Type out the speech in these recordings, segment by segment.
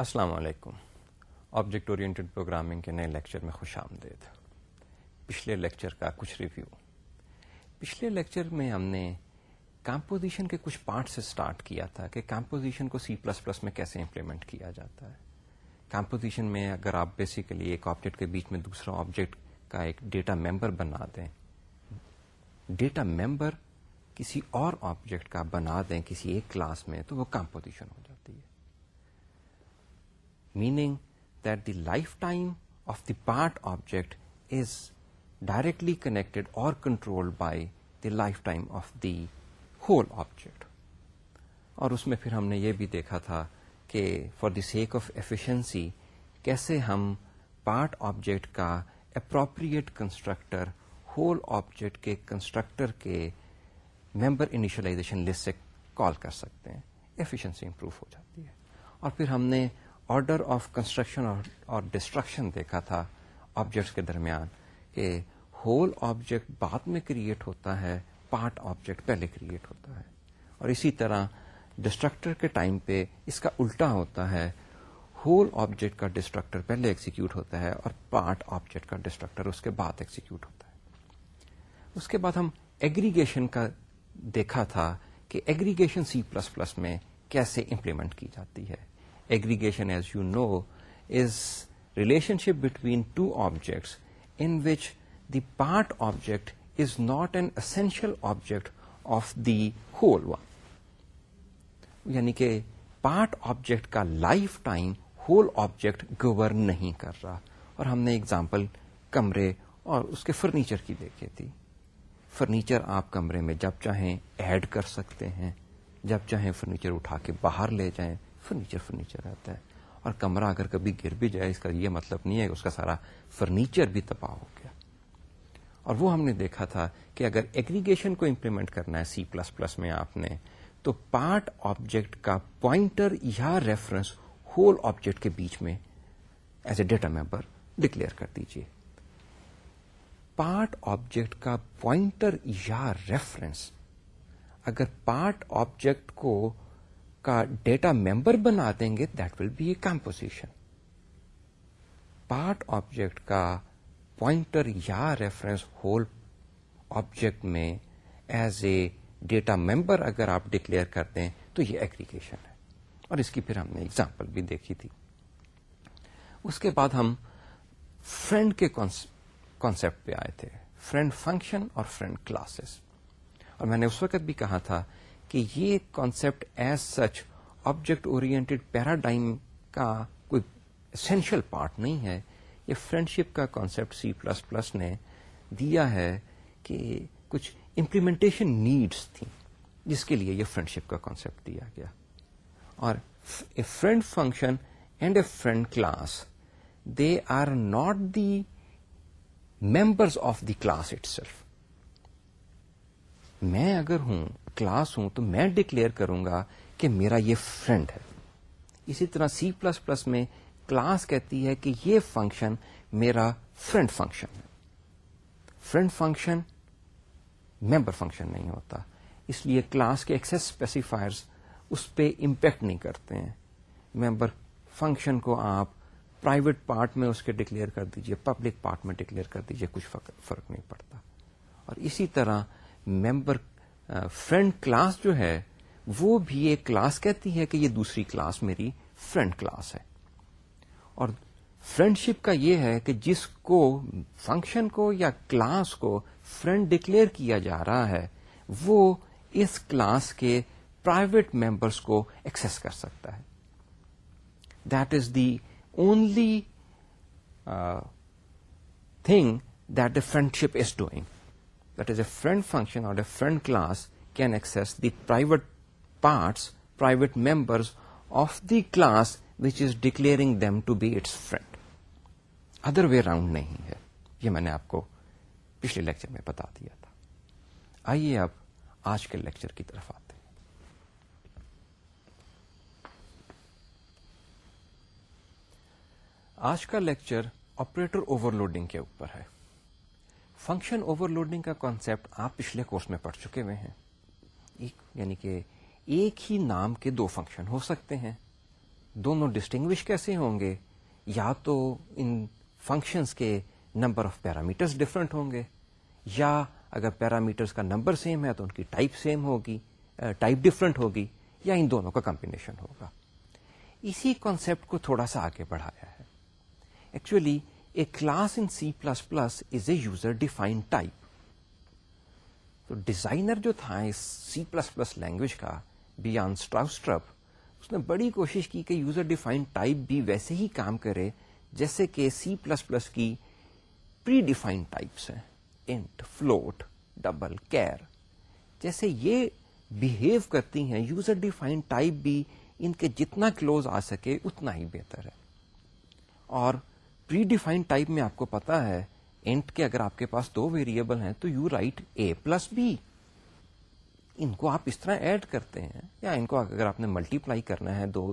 السلام علیکم object oriented programming کے نئے لیکچر میں خوش آمدید پچھلے لیکچر کا کچھ ریویو پچھلے لیکچر میں ہم نے کمپوزیشن کے کچھ پارٹ سے سٹارٹ کیا تھا کہ کمپوزیشن کو سی پلس پلس میں کیسے امپلیمنٹ کیا جاتا ہے کمپوزیشن میں اگر آپ بیسیکلی ایک آبجیکٹ کے بیچ میں دوسرا آبجیکٹ کا ایک ڈیٹا ممبر بنا دیں ڈیٹا ممبر کسی اور آبجیکٹ کا بنا دیں کسی ایک کلاس میں تو وہ کمپوزیشن ہو جاتی ہے meaning the lifetime of the part object is directly connected اور کنٹرول اور اس میں ہم نے یہ بھی دیکھا تھا کہ for the sake of efficiency کیسے ہم پارٹ آبجیکٹ کا اپروپریٹ کنسٹرکٹر ہول آبجیکٹ کے کنسٹرکٹر کے ممبر انیشلائزیشن لسٹ کال کر سکتے ہیں ایفیشنسی امپروو ہو جاتی ہے اور پھر ہم نے آرڈر آف کنسٹرکشن اور ڈسٹرکشن دیکھا تھا آبجیکٹس کے درمیان کہ ہول آبجیکٹ بعد میں کریٹ ہوتا ہے پارٹ آبجیکٹ پہلے کریٹ ہوتا ہے اور اسی طرح ڈسٹرکٹر کے ٹائم پہ اس کا الٹا ہوتا ہے ہول آبجیکٹ کا ڈسٹرکٹر پہلے ایگزیکیوٹ ہوتا ہے اور پارٹ آبجیکٹ کا ڈسٹرکٹر اس کے بعد ایکزیکیوٹ ہوتا ہے اس کے بعد ہم ایگریگیشن کا دیکھا تھا کہ ایگریگیشن سی پلس پلس میں کیسے امپلیمنٹ کی جاتی ہے aggregation as you know is relationship between two objects in which the part object is not an object object of the whole یعنی کہ پارٹ آبجیکٹ کا lifetime whole object govern نہیں کر رہا اور ہم نے اگزامپل کمرے اور اس کے فرنیچر کی دیکھی تھی فرنیچر آپ کمرے میں جب چاہیں ایڈ کر سکتے ہیں جب چاہیں فرنیچر اٹھا کے باہر لے جائیں فرنیچر فرنیچر رہتا ہے اور کمرہ اگر کبھی گر بھی جائے اس کا یہ مطلب نہیں ہے کہ اس کا سارا فرنیچر بھی تباہ ہو گیا اور وہ ہم نے دیکھا تھا کہ اگر ایگریگیشن کو امپلیمنٹ کرنا ہے سی پلس پلس میں آپ نے تو پارٹ آبجیکٹ کا پوائنٹر یا ریفرنس ہول آبجیکٹ کے بیچ میں as a data member declare کر دیجیے پارٹ آبجیکٹ کا پوائنٹر یا ریفرنس اگر پارٹ آبجیکٹ کو کا ڈیٹا ممبر بنا دیں گے that will be a composition part object کا پوائنٹر یا ریفرنس ہول آبجیکٹ میں ایز اے ڈیٹا ممبر اگر آپ ڈکلیئر کرتے ہیں تو یہ ایگریگیشن ہے اور اس کی پھر ہم نے ایگزامپل بھی دیکھی تھی اس کے بعد ہم فرینڈ کے کانسپٹ پہ آئے تھے فرینڈ فنکشن اور فرینڈ کلاسز اور میں نے اس وقت بھی کہا تھا کہ یہ concept as such object oriented paradigm کا کوئی اسینشل پارٹ نہیں ہے یہ فرینڈشپ کا کانسیپٹ سی پلس پلس نے دیا ہے کہ کچھ امپلیمنٹیشن نیڈس تھیں جس کے لیے یہ فرینڈشپ کا کانسیپٹ دیا گیا اور friend function and a friend class they are not the members of the class it میں اگر ہوں کلاس ہوں تو میں ڈکلیئر کروں گا کہ میرا یہ فرینڈ ہے اسی طرح سی پلس پلس میں کلاس کہتی ہے کہ یہ فنکشن میرا فرینڈ فنکشن ہے فرینڈ فنکشن ممبر فنکشن نہیں ہوتا اس لیے کلاس کے اسپیسیفائرس اس پہ امپیکٹ نہیں کرتے ہیں ممبر فنکشن کو آپ پرائیویٹ پارٹ میں اس کے ڈکلیئر کر دیجئے پبلک پارٹ میں ڈکلیئر کر دیجئے کچھ فرق نہیں پڑتا اور اسی طرح ممبر فرینڈ کلاس جو ہے وہ بھی ایک کلاس کہتی ہے کہ یہ دوسری کلاس میری فرینڈ کلاس ہے اور فرینڈ شپ کا یہ ہے کہ جس کو فنکشن کو یا کلاس کو فرینڈ ڈکلیئر کیا جا رہا ہے وہ اس کلاس کے پرائیویٹ ممبرس کو ایکسس کر سکتا ہے that is the only thing that friendship is doing friend function اور private parts private member of the class which is declaring them to be its friend other way round نہیں ہے یہ میں نے آپ کو پچھلے لیکچر میں بتا دیا تھا آئیے آپ آج کے لیکچر کی طرف آتے ہیں آج کا لیکچر اوپریٹر اوور لوڈنگ کے اوپر ہے فنکشن اوور لوڈنگ کا کانسیپٹ آپ پچھلے کورس میں پڑھ چکے ہوئے ہیں ایک یعنی کہ ایک ہی نام کے دو فنکشن ہو سکتے ہیں دونوں ڈسٹنگوش کیسے ہوں گے یا تو ان فنکشنس کے نمبر آف پیرامیٹرس ڈفرنٹ ہوں گے یا اگر پیرامیٹرز کا نمبر سیم ہے تو ان کی ٹائپ سیم ہوگی ٹائپ ڈفرنٹ ہوگی یا ان دونوں کا کمبینیشن ہوگا اسی کانسیپٹ کو تھوڑا سا آگے بڑھایا ہے actually class class C plus plus is a user defined type تو ڈیزائنر جو تھا اس سی پلس پلس لینگویج کا بیان اس نے بڑی کوشش کی کہ یوزر ڈیفائنڈ ٹائپ بھی ویسے ہی کام کرے جیسے کہ سی پلس پلس کی پری ڈیفائنڈ ٹائپس ہیں انٹ فلوٹ ڈبل کیئر جیسے یہ بہیو کرتی ہیں یوزر ڈیفائنڈ ٹائپ بھی ان کے جتنا کلوز آ سکے اتنا ہی بہتر ہے اور پری ڈیفائنڈ ٹائپ میں آپ کو پتا ہے کے اگر آپ کے پاس دو ویریبل ہیں تو you write A plus B ان کو آپ اس طرح ایڈ کرتے ہیں یا ان کو اگر آپ نے ملٹی پلائی کرنا ہے دو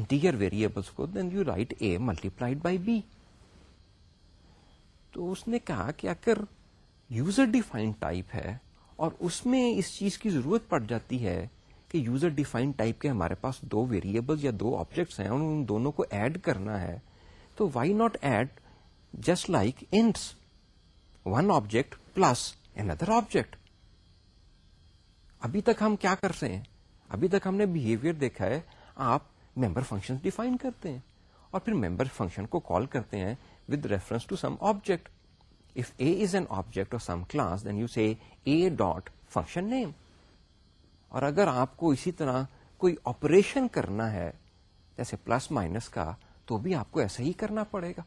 انٹیریئر ویریبلس کو then you write a multiplied by b تو اس نے کہا کہ اگر یوزر ڈیفائن ٹائپ ہے اور اس میں اس چیز کی ضرورت پڑ جاتی ہے کہ یوزر ڈیفائن ٹائپ کے ہمارے پاس دو ویریبل یا دو آبجیکٹس ہیں اور ان دونوں کو ایڈ کرنا ہے تو why not add just like ints one object plus another object ابھی تک ہم کیا کر رہے ہیں ابھی تک ہم نے بہیویئر دیکھا ہے آپ ممبر فنکشن ڈیفائن کرتے ہیں اور پھر ممبر فنکشن کو کال کرتے ہیں with reference to some object if A is an object of some class then you see A dot function name اور اگر آپ کو اسی طرح کوئی آپریشن کرنا ہے جیسے پلس مائنس کا تو بھی آپ کو ایسا ہی کرنا پڑے گا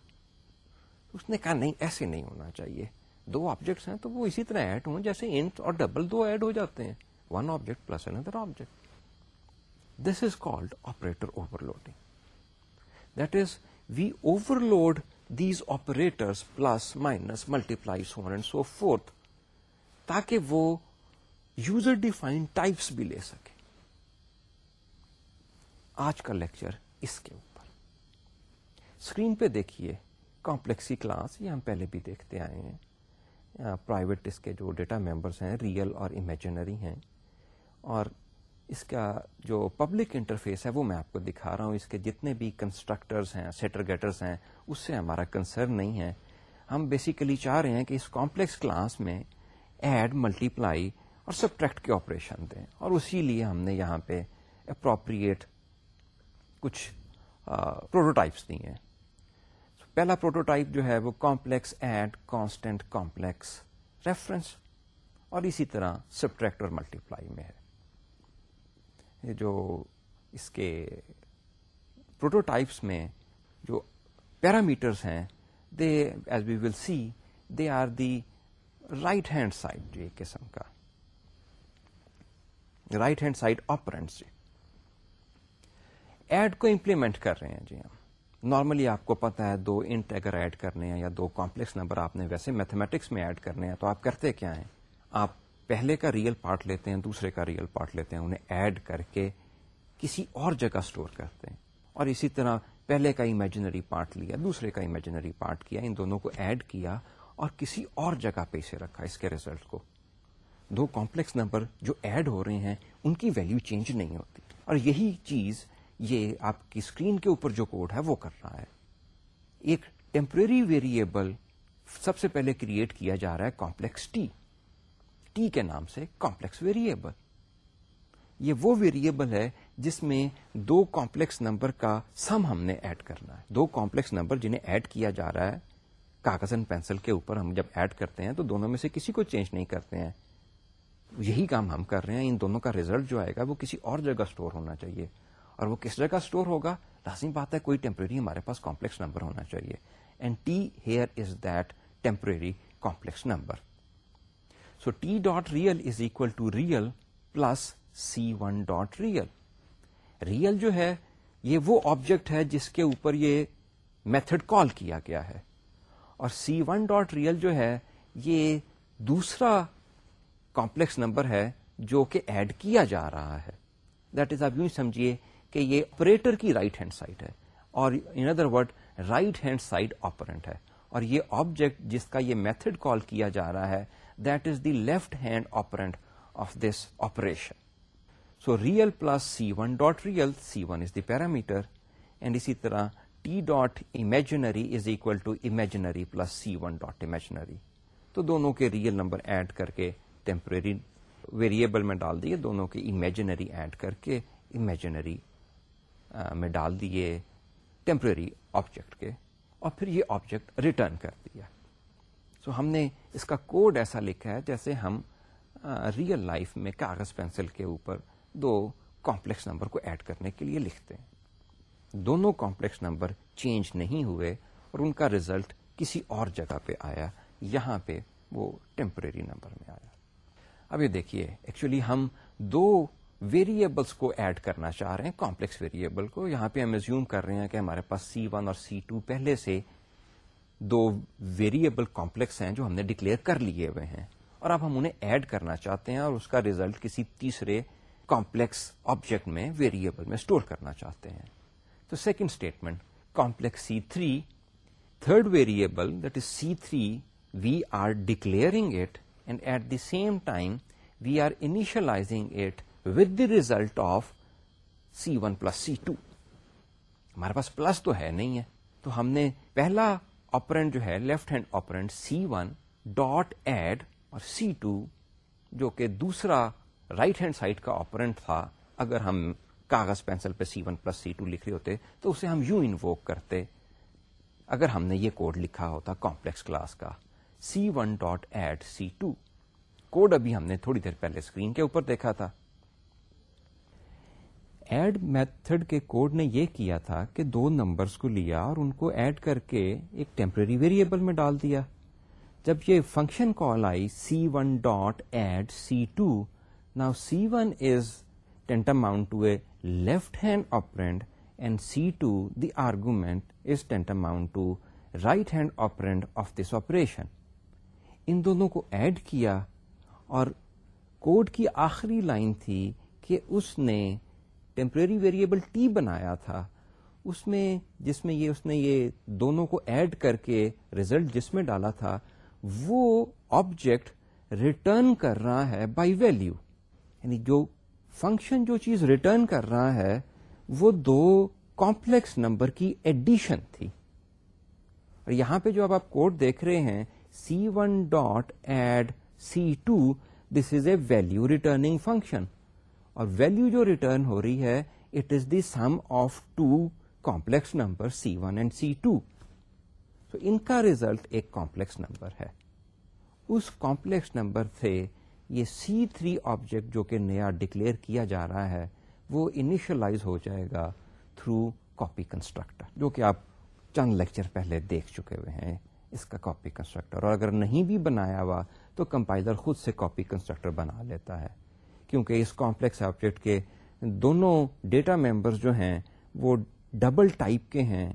اس نے کہا نہیں ایسے نہیں ہونا چاہیے دو آبجیکٹس ہیں تو وہ اسی طرح ایڈ ہوں جیسے انٹ اور ڈبل دو ایڈ ہو جاتے ہیں one object plus another object this is called operator overloading that is we overload these operator plus minus multiply so forth تاکہ وہ یوزر ڈیفائن ٹائپس بھی لے سکے آج کا لیکچر اس کے اوپر اسکرین پہ دیکھیے کمپلیکسی کلاس یہ ہم پہلے بھی دیکھتے آئے ہیں پرائیویٹ اس کے جو ڈیٹا ممبرس ہیں ریئل اور امیجنری ہیں اور اس کا جو پبلک انٹرفیس ہے وہ میں آپ کو دکھا رہا ہوں اس کے جتنے بھی کنسٹرکٹرز ہیں سیٹر گیٹرز ہیں اس سے ہمارا کنسرن نہیں ہے ہم بیسیکلی چاہ رہے ہیں کہ اس کمپلیکس کلاس میں ایڈ ملٹی پلائی اور سبٹریکٹ کے آپریشن دیں اور اسی لیے ہم نے یہاں پہ اپروپریٹ کچھ پروٹوٹائپس دی ہیں پہلا پروٹوٹائپ جو ہے وہ complex add constant complex reference اور اسی طرح سبٹریکٹ اور ملٹیپلائی میں ہے یہ جو اس کے پروٹوٹائپس میں جو پیرامیٹرس ہیں they as we will see they are the right hand side ایک قسم کا رائٹ ہینڈ سائڈ آپرینٹس جی ایڈ کو امپلیمنٹ کر رہے ہیں جی ہم نارملی آپ کو پتا ہے دو انٹ اگر ایڈ کرنے ہیں یا دو کمپلیکس نمبر آپ نے ویسے میتھمیٹکس میں ایڈ کرنے ہیں تو آپ کرتے کیا ہیں آپ پہلے کا ریئل پارٹ لیتے ہیں دوسرے کا ریئل پارٹ لیتے ہیں انہیں ایڈ کر کے کسی اور جگہ اسٹور کرتے ہیں اور اسی طرح پہلے کا امیجنری پارٹ لیا دوسرے کا امیجنری پارٹ کیا ان دونوں کو ایڈ کیا اور کسی اور جگہ پہ اسے رکھا اس کے ریزلٹ کو دو کمپلیکس نمبر جو ایڈ ہو رہے ہیں ان کی ویلو چینج نہیں ہوتی اور یہی چیز یہ آپ کی اسکرین کے اوپر جو کوڈ ہے وہ کر رہا ہے ایک ٹیمپرری ویریبل سب سے پہلے کریٹ کیا جا رہا ہے کمپلیکس ٹی ٹی کے نام سے کمپلیکس ویریبل یہ وہ ویریبل ہے جس میں دو کمپلیکس نمبر کا سم ہم نے ایڈ کرنا ہے دو کمپلیکس نمبر جنہیں ایڈ کیا جا رہا ہے کاغذ اینڈ پینسل کے اوپر ہم جب ایڈ کرتے ہیں تو دونوں میں سے کسی کو چینج نہیں کرتے ہیں یہی کام ہم کر رہے ہیں ان دونوں کا ریزلٹ جو آئے گا وہ کسی اور جگہ اسٹور ہونا چاہیے اور وہ کس جگہ اسٹور ہوگا لازم بات ہے کوئی ٹیمپرری ہمارے پاس کمپلیکس نمبر ہونا چاہیے and T here is that complex number so T dot real is equal to real plus C one dot real real جو ہے یہ وہ آبجیکٹ ہے جس کے اوپر یہ میتھڈ کال کیا گیا ہے اور سی ون ڈاٹ ریئل جو ہے یہ دوسرا کمپلیکس نمبر ہے جو کہ ایڈ کیا جا رہا ہے دیٹ از آپ یوں سمجھیے کہ یہ آپریٹر کی رائٹ ہینڈ سائٹ ہے اور in other word right hand side operand ہے اور یہ آبجیکٹ جس کا یہ میتھڈ کال کیا جا رہا ہے that is the left hand operand of this operation so real plus c one dot real c one is the parameter and اسی طرح t dot imaginary is equal to imaginary plus c one dot imaginary تو دونوں کے real number add کر کے temporary variable میں ڈال دیے دونوں کے امیجنری ایڈ کر کے امیجنری میں ڈال دیے ٹیمپرری آبجیکٹ کے اور پھر یہ آبجیکٹ ریٹرن کر دیا سو ہم نے اس کا کوڈ ایسا لکھا ہے جیسے ہم ریئل لائف میں کاغذ پینسل کے اوپر دو کمپلیکس نمبر کو ایڈ کرنے کے لیے لکھتے ہیں دونوں کمپلیکس نمبر چینج نہیں ہوئے اور ان کا ریزلٹ کسی اور جگہ پہ آیا یہاں پہ وہ ٹیمپرری نمبر میں آیا اب یہ دیکھیے ایکچولی ہم دو ویریبلس کو ایڈ کرنا چاہ رہے ہیں کمپلیکس ویریبل کو یہاں پہ ہم ریزیوم کر رہے ہیں کہ ہمارے پاس سی ون اور سی ٹو پہلے سے دو ویریبل کمپلیکس ہیں جو ہم نے ڈکلیئر کر لیے ہوئے ہیں اور اب ہم انہیں ایڈ کرنا چاہتے ہیں اور اس کا ریزلٹ کسی تیسرے کمپلیکس آبجیکٹ میں ویریبل میں اسٹور کرنا چاہتے ہیں تو second statement complex C three third variable that is C three we are declaring it and at the same time we are initializing it with the result of C one plus C two ہمارے پاس plus تو ہے نہیں ہے تو ہم نے پہلا آپرینٹ جو ہے left hand operand C one dot add اور سی ٹو جو کہ دوسرا رائٹ ہینڈ سائڈ کا آپرینٹ تھا اگر ہم کاغذ پینسل پہ C one plus C two لکھ رہے ہوتے تو اسے ہم یو انوک کرتے اگر ہم نے یہ کوڈ لکھا ہوتا کمپلیکس کلاس کا c one dot add c two code ابھی ہم نے تھوڑی دیر پہلے اسکرین کے اوپر دیکھا تھا ایڈ میتھڈ کے کوڈ نے یہ کیا تھا کہ دو نمبرس کو لیا اور ان کو ایڈ کر کے ایک ٹیمپرری ویریبل میں ڈال دیا جب یہ فنکشن کال آئی C one dot add C two نا C one is amount to a left hand operand and C two the argument is tantamount to right hand operand of this operation ان دونوں کو add کیا اور code کی آخری line تھی کہ اس نے ٹیمپریری ویریبل ٹی بنایا تھا اس میں جس میں یہ اس نے یہ دونوں کو ایڈ کر کے ریزلٹ جس میں ڈالا تھا وہ آبجیکٹ ریٹرن کر رہا ہے بائی ویلو یعنی جو فنکشن جو چیز ریٹرن کر رہا ہے وہ دو کمپلیکس نمبر کی ایڈیشن تھی اور یہاں پہ جو آپ کوڈ دیکھ رہے ہیں C one dot add C two this is a value returning function اور ویلو جو ریٹرن ہو رہی ہے it is the sum of two complex number C one and C two تو ان کا ریزلٹ ایک کمپلیکس نمبر ہے اس کمپلیکس نمبر سے یہ سی تھری آبجیکٹ جو کہ نیا ڈکلیئر کیا جا رہا ہے وہ انیشلائز ہو جائے گا تھرو کاپی کنسٹرکٹر جو کہ آپ چند لیکچر پہلے دیکھ چکے ہوئے ہیں اس کا کاپی کنسٹرکٹر اور اگر نہیں بھی بنایا ہوا تو کمپائلر خود سے کاپی کنسٹرکٹر بنا لیتا ہے کیونکہ اس کامپلیکس آبجیکٹ کے دونوں ڈیٹا ممبر جو ہیں وہ ڈبل ٹائپ کے ہیں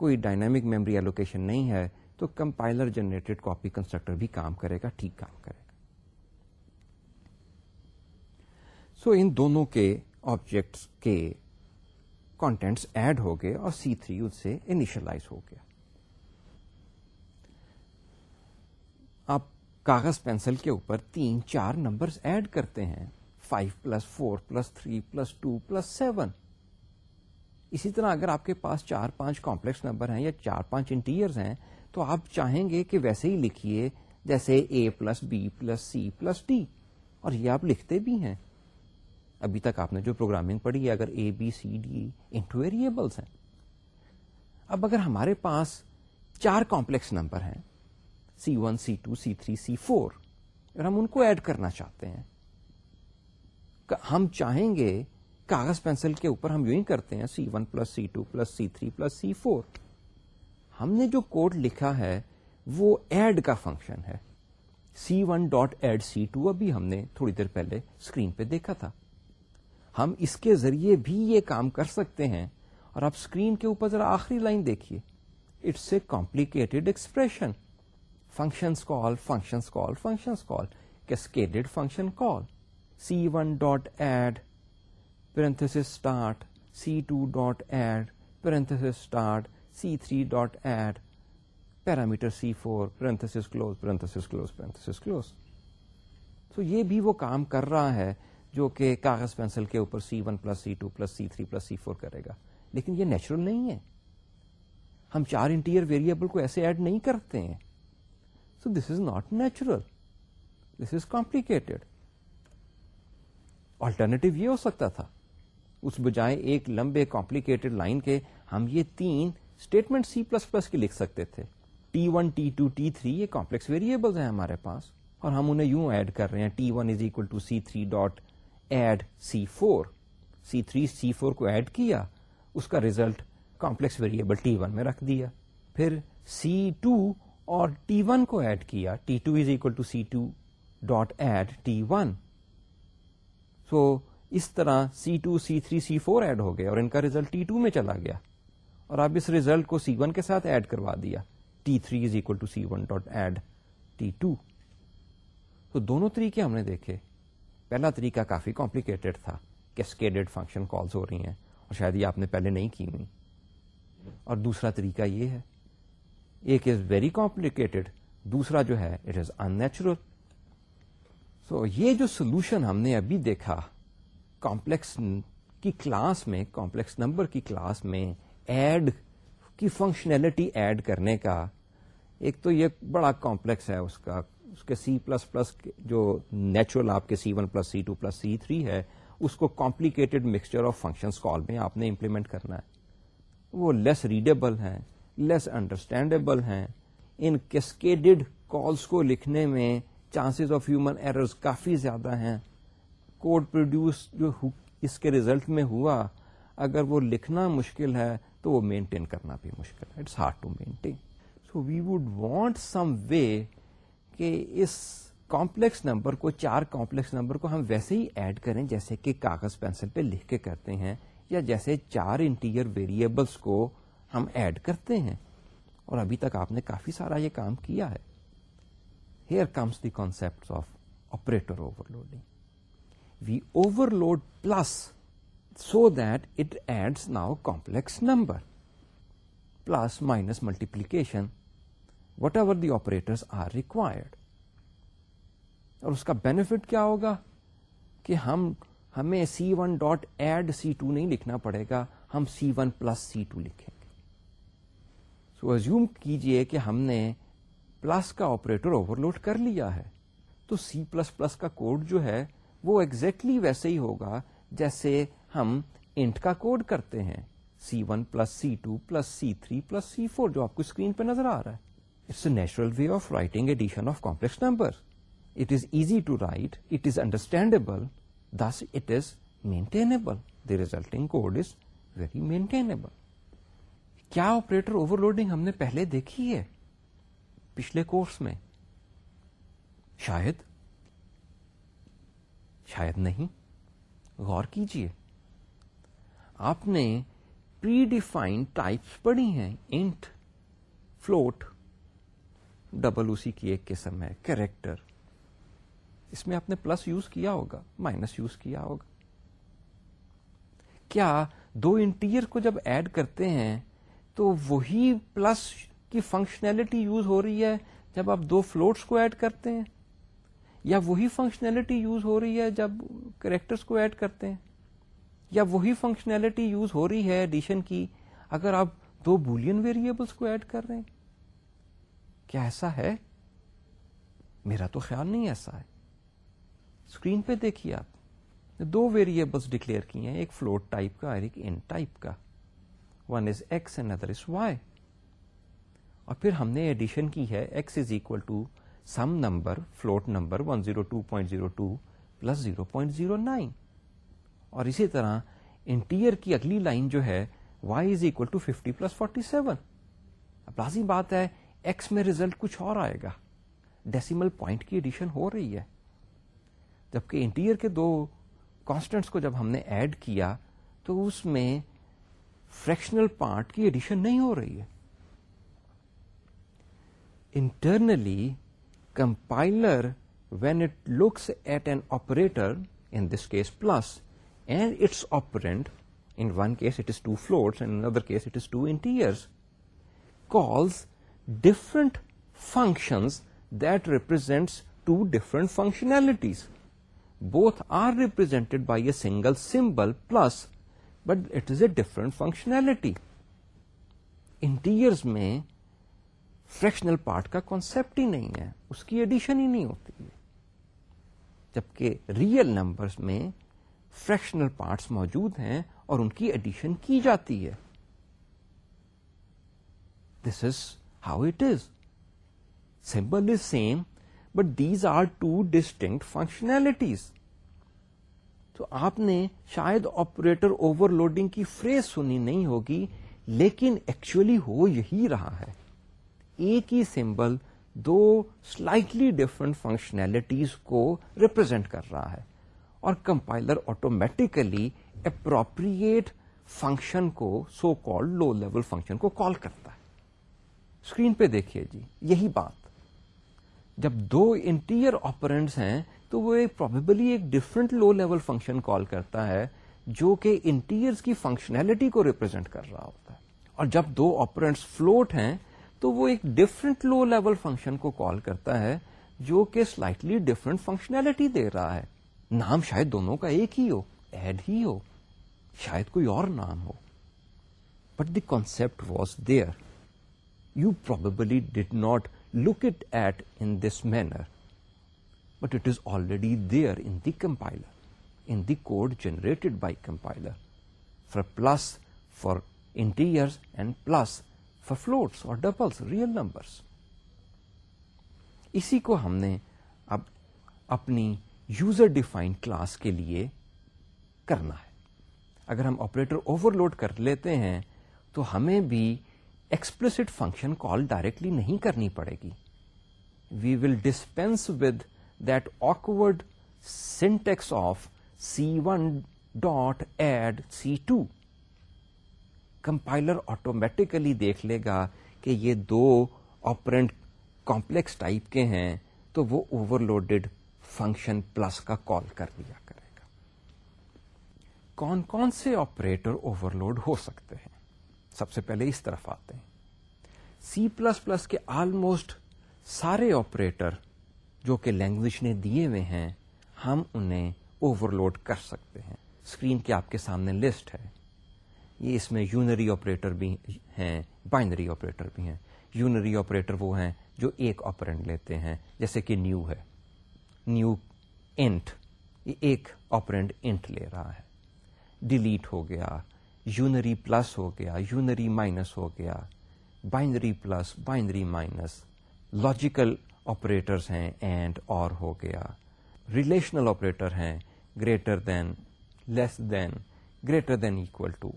کوئی ڈائنامک میموری ایلوکیشن نہیں ہے تو کمپائلر جنریٹڈ کاپی کنسٹرکٹر بھی کام کرے گا ٹھیک کام کرے گا سو ان دونوں کے آبجیکٹس کے کانٹینٹس ایڈ ہو گئے اور سی تھری اس سے انیشلائز ہو گیا آپ کاغذ پینسل کے اوپر تین چار نمبرز ایڈ کرتے ہیں five plus four plus three plus two plus seven اسی طرح اگر آپ کے پاس چار پانچ کمپلیکس نمبر ہیں یا چار پانچ انٹیریئر ہیں تو آپ چاہیں گے کہ ویسے ہی لکھیے جیسے A plus B plus C plus D اور یہ آپ لکھتے بھی ہیں ابھی تک آپ نے جو پروگرامنگ پڑھی ہے اگر A B C D int variables ہیں اب اگر ہمارے پاس چار کمپلیکس نمبر ہیں C one C two C three C four اگر ہم ان کو ایڈ کرنا چاہتے ہیں ہم چاہیں گے کاغذ پینسل کے اوپر ہم یوں ہی کرتے ہیں c one plus c two plus c three plus c four ہم نے جو کوڈ لکھا ہے وہ ایڈ کا فنکشن ہے C one dot add C two ابھی ہم نے تھوڑی دیر پہلے اسکرین پہ دیکھا تھا ہم اس کے ذریعے بھی یہ کام کر سکتے ہیں اور آپ اسکرین کے اوپر ذرا آخری لائن دیکھیے it's a complicated expression function call function call functions call cascade function call C one dot add two dot add parameter C four یہ بھی وہ کام کر رہا ہے جو کہ کاغذ پینسل کے اوپر C one plus C two plus C three plus C four کرے گا لیکن یہ نیچرل نہیں ہے ہم چار انٹیریئر ویریبل کو ایسے ایڈ نہیں کرتے ہیں so this is not natural this is complicated alternative یہ ہو سکتا تھا اس بجائے ایک لمبے کمپلیکیٹڈ لائن کے ہم یہ تین اسٹیٹمنٹ سی پلس پلس کے لکھ سکتے تھے ٹی ون ٹی تھری یہ کمپلیکس ویریبل ہیں ہمارے پاس اور ہم انہیں یوں ایڈ کر رہے ہیں T one is equal to C three dot add C four C three C four کو ایڈ کیا اس کا result complex variable T one میں رکھ دیا پھر سی ٹو اور ٹی ون کو ایڈ کیا equal to C two dot add T one کو اس طرح C two C three C four add ہو گیا اور ان کا ریزلٹ ٹی ٹو میں چلا گیا اور آپ اس ریزلٹ کو سی ون کے ساتھ ایڈ کروا دیا T three is equal to C one dot add T two تو دونوں طریقے ہم نے دیکھے پہلا طریقہ کافی کمپلیکیٹڈ تھا فنکشن کالز ہو رہی ہیں اور شاید یہ آپ نے پہلے نہیں کی ہوئی اور دوسرا طریقہ یہ ہے ایک از ویری کمپلیکیٹڈ دوسرا جو ہے اٹ از ان نیچرل سو یہ جو سولوشن ہم نے ابھی دیکھا کمپلیکس کی کلاس میں کمپلیکس نمبر کی کلاس میں ایڈ کی فنکشنلٹی ایڈ کرنے کا ایک تو یہ بڑا کمپلیکس ہے اس کا اس کے سی پلس پلس جو نیچرل آپ کے C one plus C two plus C three ہے اس کو complicated mixture of function call میں آپ نے امپلیمنٹ کرنا ہے وہ لیس ریڈیبل ہیں لیس انڈرسٹینڈیبل ہیں ان انکسکیڈ کالس کو لکھنے میں چانسز آف ہیومن ایررز کافی زیادہ ہیں کوڈ پروڈیوس جو اس کے ریزلٹ میں ہوا اگر وہ لکھنا مشکل ہے تو وہ مینٹین کرنا بھی مشکل ہے it's hard to maintain so we would want some way کہ اس کمپلیکس نمبر کو چار کمپلیکس نمبر کو ہم ویسے ہی ایڈ کریں جیسے کہ کاغذ پینسل پہ لکھ کے کرتے ہیں یا جیسے چار انٹیریئر ویریبلس کو ہم ایڈ کرتے ہیں اور ابھی تک آپ نے کافی سارا یہ کام کیا ہے comes the concept of operator overloading we overload plus so that it add now complex number plus minus multiplication whatever the operator are required اور اس کا بینیفٹ کیا ہوگا کہ ہم ہمیں C one dot add C two نہیں لکھنا پڑے گا ہم C one plus C two لکھیں گے سو ایزیوم کیجئے کہ ہم نے پلس کا آپریٹر اوور لوڈ کر لیا ہے تو سی پلس پلس کا کوڈ جو ہے وہ ایگزیکٹلی exactly ویسے ہی ہوگا جیسے ہم انٹ کا کوڈ کرتے ہیں C one plus C two plus C three plus C four جو آپ کو اسکرین پہ نظر آ رہا ہے it's a natural way of writing addition of complex number it is easy to write it is understandable this it is maintainable the resulting code is very maintainable کیا operator over لوڈنگ ہم نے پہلے دیکھی ہے پچھلے کورس میں شاید شاید نہیں غور کیجیے آپ نے پری ڈیفائنڈ ٹائپس پڑھی ہیں انٹ فلوٹ ڈبل اسی کی ایک قسم ہے کیریکٹر اس میں آپ نے پلس یوز کیا ہوگا مائنس یوز کیا ہوگا کیا دو انٹیریئر کو جب ایڈ کرتے ہیں تو وہی پلس کی فنکشنلٹی یوز ہو رہی ہے جب آپ دو فلوٹس کو ایڈ کرتے ہیں یا وہی فنکشنلٹی یوز ہو رہی ہے جب کریکٹرس کو ایڈ کرتے ہیں یا وہی فنکشنلٹی یوز ہو رہی ہے ایڈیشن کی اگر آپ دو بولین ویریبلس کو ایڈ کر رہے ہیں کیا ایسا ہے میرا تو خیال نہیں ایسا ہے اسکرین پہ دیکھیے آپ دو ویریبلس ڈکلیئر کیے ہیں ایک فلوٹ ٹائپ کا one is X and other is Y اور پھر ہم نے addition some number floor number one zero two point zero two plus zero point zero nine اور اسی طرح انٹیئر کی اگلی لائن جو ہے Y is equal to fifty plus forty seven اب لازیم بات ہے ایکس میں ریزلٹ کچھ اور آئے گا ڈیسیمل پوائنٹ کی ایڈیشن ہو رہی ہے جبکہ انٹیئر کے دو کانسٹنٹس کو جب ہم نے ایڈ کیا تو اس میں فریکشنل پارٹ کی ایڈیشن نہیں ہو رہی ہے internally, compiler, when it looks at an operator, in this case plus, and its operand, in one case it is two floats, in another case it is two integers, calls different functions that represents two different functionalities. Both are represented by a single symbol plus, but it is a different functionality. Integers mein fractional part کا concept ہی نہیں ہے اس کی edition ہی نہیں ہوتی ہے جبکہ real number میں فریکشنل پارٹس موجود ہیں اور ان کی ایڈیشن کی جاتی ہے this is how it is simple is same but these are two distinct functionalities تو آپ نے شاید آپریٹر اوور لوڈنگ کی فریز سنی نہیں ہوگی لیکن ایکچولی ہو یہی رہا ہے ایک ہی سمبل دو سلائٹلی ڈفرنٹ فنکشنلٹیز کو ریپرزینٹ کر رہا ہے اور کمپائلر آٹومیٹیکلی اپروپریٹ فنکشن کو سو کال لو لیول فنکشن کو کال کرتا ہے اسکرین پہ دیکھیے جی یہی بات جب دو انٹیریئر آپرینٹس ہیں تو وہ ایک پروبیبلی ایک different low level function call کرتا ہے جو کہ انٹیریئر کی فنکشنلٹی کو ریپرزینٹ کر رہا ہوتا ہے اور جب دو آپرینٹس فلوٹ ہیں تو وہ ایک ڈفرنٹ لو لیول فنکشن کو کال کرتا ہے جو کہ سلائٹلی ڈفرنٹ فنکشنلٹی دے رہا ہے نام شاید دونوں کا ایک ہی ہو ایڈ ہی ہو شاید کوئی اور نام ہو but the concept was there you probably did not look it at in this manner but it is already there in the compiler in the code generated by compiler for plus for integer and plus for floats or doubles real numbers اسی کو ہم نے اب اپنی user defined class کے لیے کرنا ہے اگر ہم آپریٹر اوور لوڈ کر لیتے ہیں تو ہمیں بھی ایکسپلسٹ فنکشن کال ڈائریکٹلی نہیں کرنی پڑے گی we will dispense with that awkward syntax of C one dot add C two compiler automatically دیکھ لے گا کہ یہ دو آپرینٹ کمپلیکس ٹائپ کے ہیں تو وہ اوور لوڈیڈ فنکشن پلس کا کال کر لیا کرے گا کون کون سے آپریٹر اوور لوڈ ہو سکتے ہیں سب سے پہلے اس طرف آتے ہیں سی پلس پلس کے آلموسٹ سارے آپریٹر جو کہ لینگویج نے دیے ہوئے ہیں ہم انہیں اوور لوڈ کر سکتے ہیں اسکرین کے آپ کے سامنے لسٹ ہے یہ اس میں یونری آپریٹر بھی ہیں بائنری آپریٹر بھی ہیں یونری آپریٹر وہ ہیں جو ایک آپرینٹ لیتے ہیں جیسے کہ نیو ہے نیو انٹ یہ ایک آپرینٹ انٹ لے رہا ہے ڈیلیٹ ہو گیا یونری پلس ہو گیا یونری مائنس ہو گیا binary plus binary minus logical operators ہیں اینڈ اور ہو گیا ریلیشنل آپریٹر ہیں greater than less than greater than equal to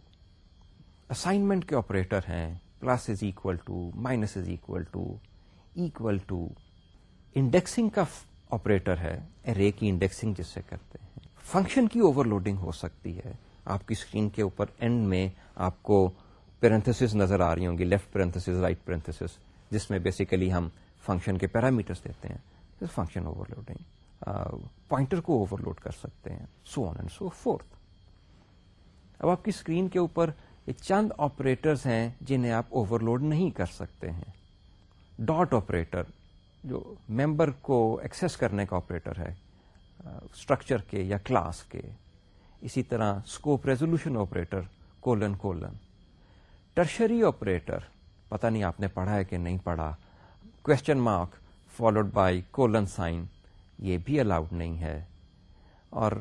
assignment کے آپریٹر ہیں plus is equal to minus is equal to to indexing کا آپریٹر ہے رے کی انڈیکسنگ کرتے ہیں فنکشن کی اوور لوڈنگ ہو سکتی ہے آپ کی اسکرین کے اوپر اینڈ میں آپ کو پیرنتھس نظر آ رہی ہوں گی لیفٹ پیرنتھس رائٹ پیرنتھس جس میں بیسیکلی ہم فنکشن کے پیرامیٹرس دیتے ہیں فنکشن اوور لوڈنگ پوائنٹر کو اوور لوڈ کر سکتے ہیں سو آن اینڈ سو فورتھ اب آپ کی اسکرین کے اوپر یہ چند آپریٹرس ہیں جنہیں آپ اوور لوڈ نہیں کر سکتے ہیں ڈاٹ آپریٹر جو ممبر کو ایکسس کرنے کا آپریٹر ہے اسٹرکچر کے یا کلاس کے اسی طرح scope resolution operator colon colon ternary operator پتا نہیں آپ نے پڑھا ہے کہ نہیں پڑھا question mark followed by colon sign یہ بھی الاؤڈ نہیں ہے اور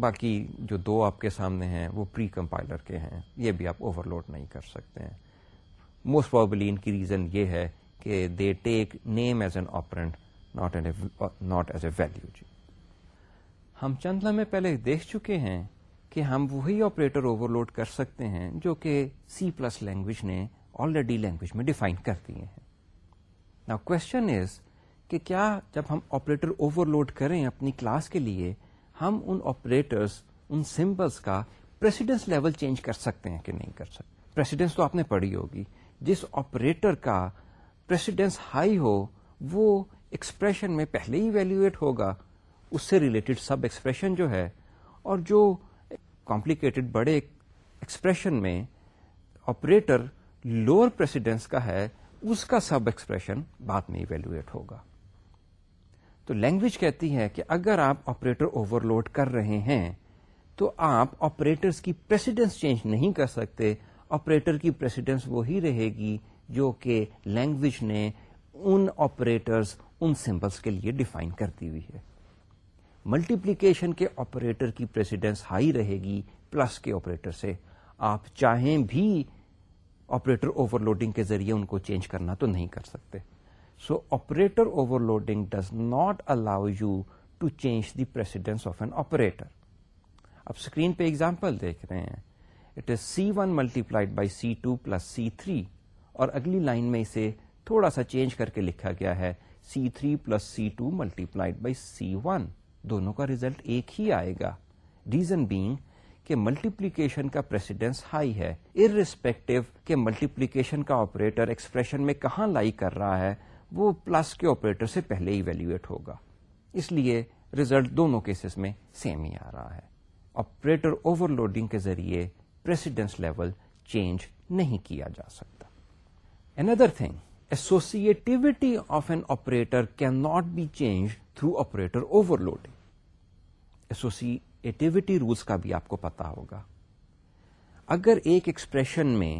باقی جو دو آپ کے سامنے ہیں وہ پری کمپائلر کے ہیں یہ بھی آپ اوور لوڈ نہیں کر سکتے ہیں موسٹ پرابلی ان کی ریزن یہ ہے کہ they take name as an آپ not not as a value جی ہم چند میں پہلے دیکھ چکے ہیں کہ ہم وہی آپریٹر اوور لوڈ کر سکتے ہیں جو کہ سی پلس لینگویج نے آلریڈی لینگویج میں ڈیفائن کر دیے ہیں نا کوشچن از کہ کیا جب ہم آپریٹر اوور لوڈ کریں اپنی کلاس کے لیے ہم ان آپریٹرس ان سمبلس کا پریسیڈنس لیول چینج کر سکتے ہیں کہ نہیں کر سکتے پریسیڈینس تو آپ نے پڑھی ہوگی جس آپریٹر کا پریسیڈنس ہائی ہو وہ ایکسپریشن میں پہلے ہی ویلویٹ ہوگا اس سے ریلیٹڈ سب ایکسپریشن جو ہے اور جو کمپلیکیٹڈ بڑے ایکسپریشن میں آپریٹر لوور پریسیڈنس کا ہے اس کا سب ایکسپریشن بعد میں ایویلویٹ ہوگا تو لینگویج کہتی ہے کہ اگر آپ آپریٹر اوور لوڈ کر رہے ہیں تو آپ آپریٹرس کی پریسیڈنس چینج نہیں کر سکتے آپریٹر کی پریسیڈنس وہی رہے گی جو کہ لینگویج نے ان ان سمبلس کے لیے ڈیفائن کر دی ہوئی ہے ملٹیپلیکیشن کے آپریٹر کی پریسیڈنس ہائی رہے گی پلس کے آپریٹر سے آپ چاہیں بھی آپریٹر اوور لوڈنگ کے ذریعے ان کو چینج کرنا تو نہیں کر سکتے so operator overloading does not allow you to change the of an operator اب اسکرین پہ ایگزامپل دیکھ رہے ہیں it is C one multiplied by C two plus C three اور اگلی لائن میں اسے تھوڑا سا چینج کر کے لکھا گیا ہے C three plus C two multiplied by C one دونوں کا ریزلٹ ایک ہی آئے گا ریزن بینگ کہ ملٹیپلیکیشن کا پرسیڈینس ہائی ہے ارسپیکٹو کہ ملٹیپلیکیشن کا آپریٹر ایکسپریشن میں کہاں لائی کر رہا ہے وہ پلس کے آپریٹر سے پہلے ہی ویلویٹ ہوگا اس لیے ریزلٹ دونوں کیسز میں سیم ہی آ رہا ہے آپریٹر اوور لوڈنگ کے ذریعے پریسیڈنس لیول چینج نہیں کیا جا سکتا another thing associativity of an operator can not be change through operator overloading associativity rules کا بھی آپ کو پتا ہوگا اگر ایک ایکسپریشن میں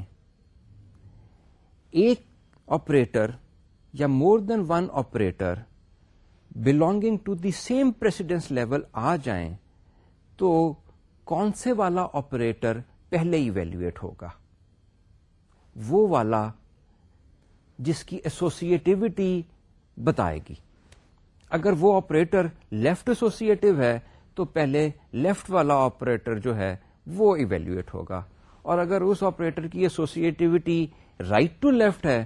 ایک آپریٹر یا more than one operator belonging to the same precedence level آ جائیں تو کون سے والا آپریٹر پہلے ایویلویٹ ہوگا وہ والا جس کی ایسوسیٹیوٹی بتائے گی اگر وہ آپریٹر لیفٹ ایسوسیٹیو ہے تو پہلے لیفٹ والا آپریٹر جو ہے وہ ایویلویٹ ہوگا اور اگر اس آپریٹر کی ایسوسیٹیوٹی رائٹ ٹو لیفٹ ہے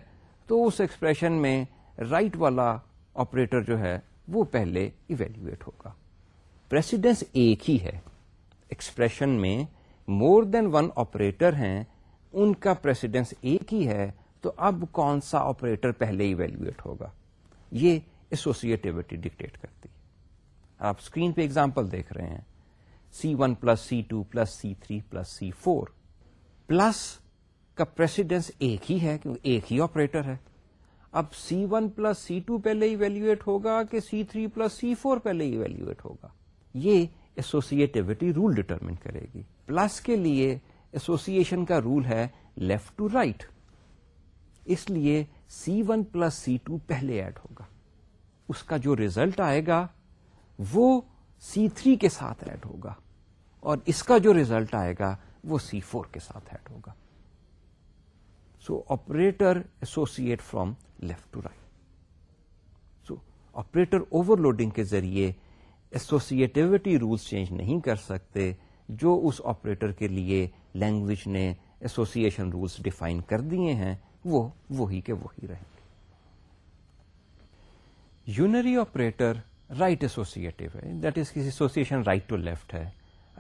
تو اس ایکسپریشن میں رائٹ right والا آپریٹر جو ہے وہ پہلے ایویلویٹ ہوگا پریسیڈینس ایک ہی ہے ایکسپریشن میں مور دین ون آپریٹر ہیں ان کا پریسیڈینس ایک ہی ہے تو اب کون سا آپریٹر پہلے ایویلویٹ ہوگا یہ ایسوسیٹیوٹی ڈکٹ کرتی آپ اسکرین پہ ایگزامپل دیکھ رہے ہیں C one plus C two plus C three plus C four plus کا ایک ہی ہے کیونکہ ایک ہی آپریٹر ہے اب C one plus C two پہلے ہوگا کہ C three plus C four پہلے ہوگا یہ ایسوسیٹیوٹی رول ڈیٹرمن کرے گی پلس کے لیے ایسوسیشن کا رول ہے لیفٹ ٹو رائٹ اس لیے C one plus C two پہلے ایڈ ہوگا اس کا جو ریزلٹ آئے گا وہ سی تھری کے ساتھ ایڈ ہوگا اور اس کا جو ریزلٹ آئے گا وہ سی فور کے ساتھ ایڈ ہوگا so operator associate from left to right so operator overloading کے ذریعے ایسوسیٹیوٹی رولس چینج نہیں کر سکتے جو اس آپریٹر کے لیے لینگویج نے ایسوسیشن رولس ڈیفائن کر دیے ہیں وہ وہی کے وہی رہیں گے یونری آپریٹر رائٹ ایسوسیٹو ہے that is association right to left ہے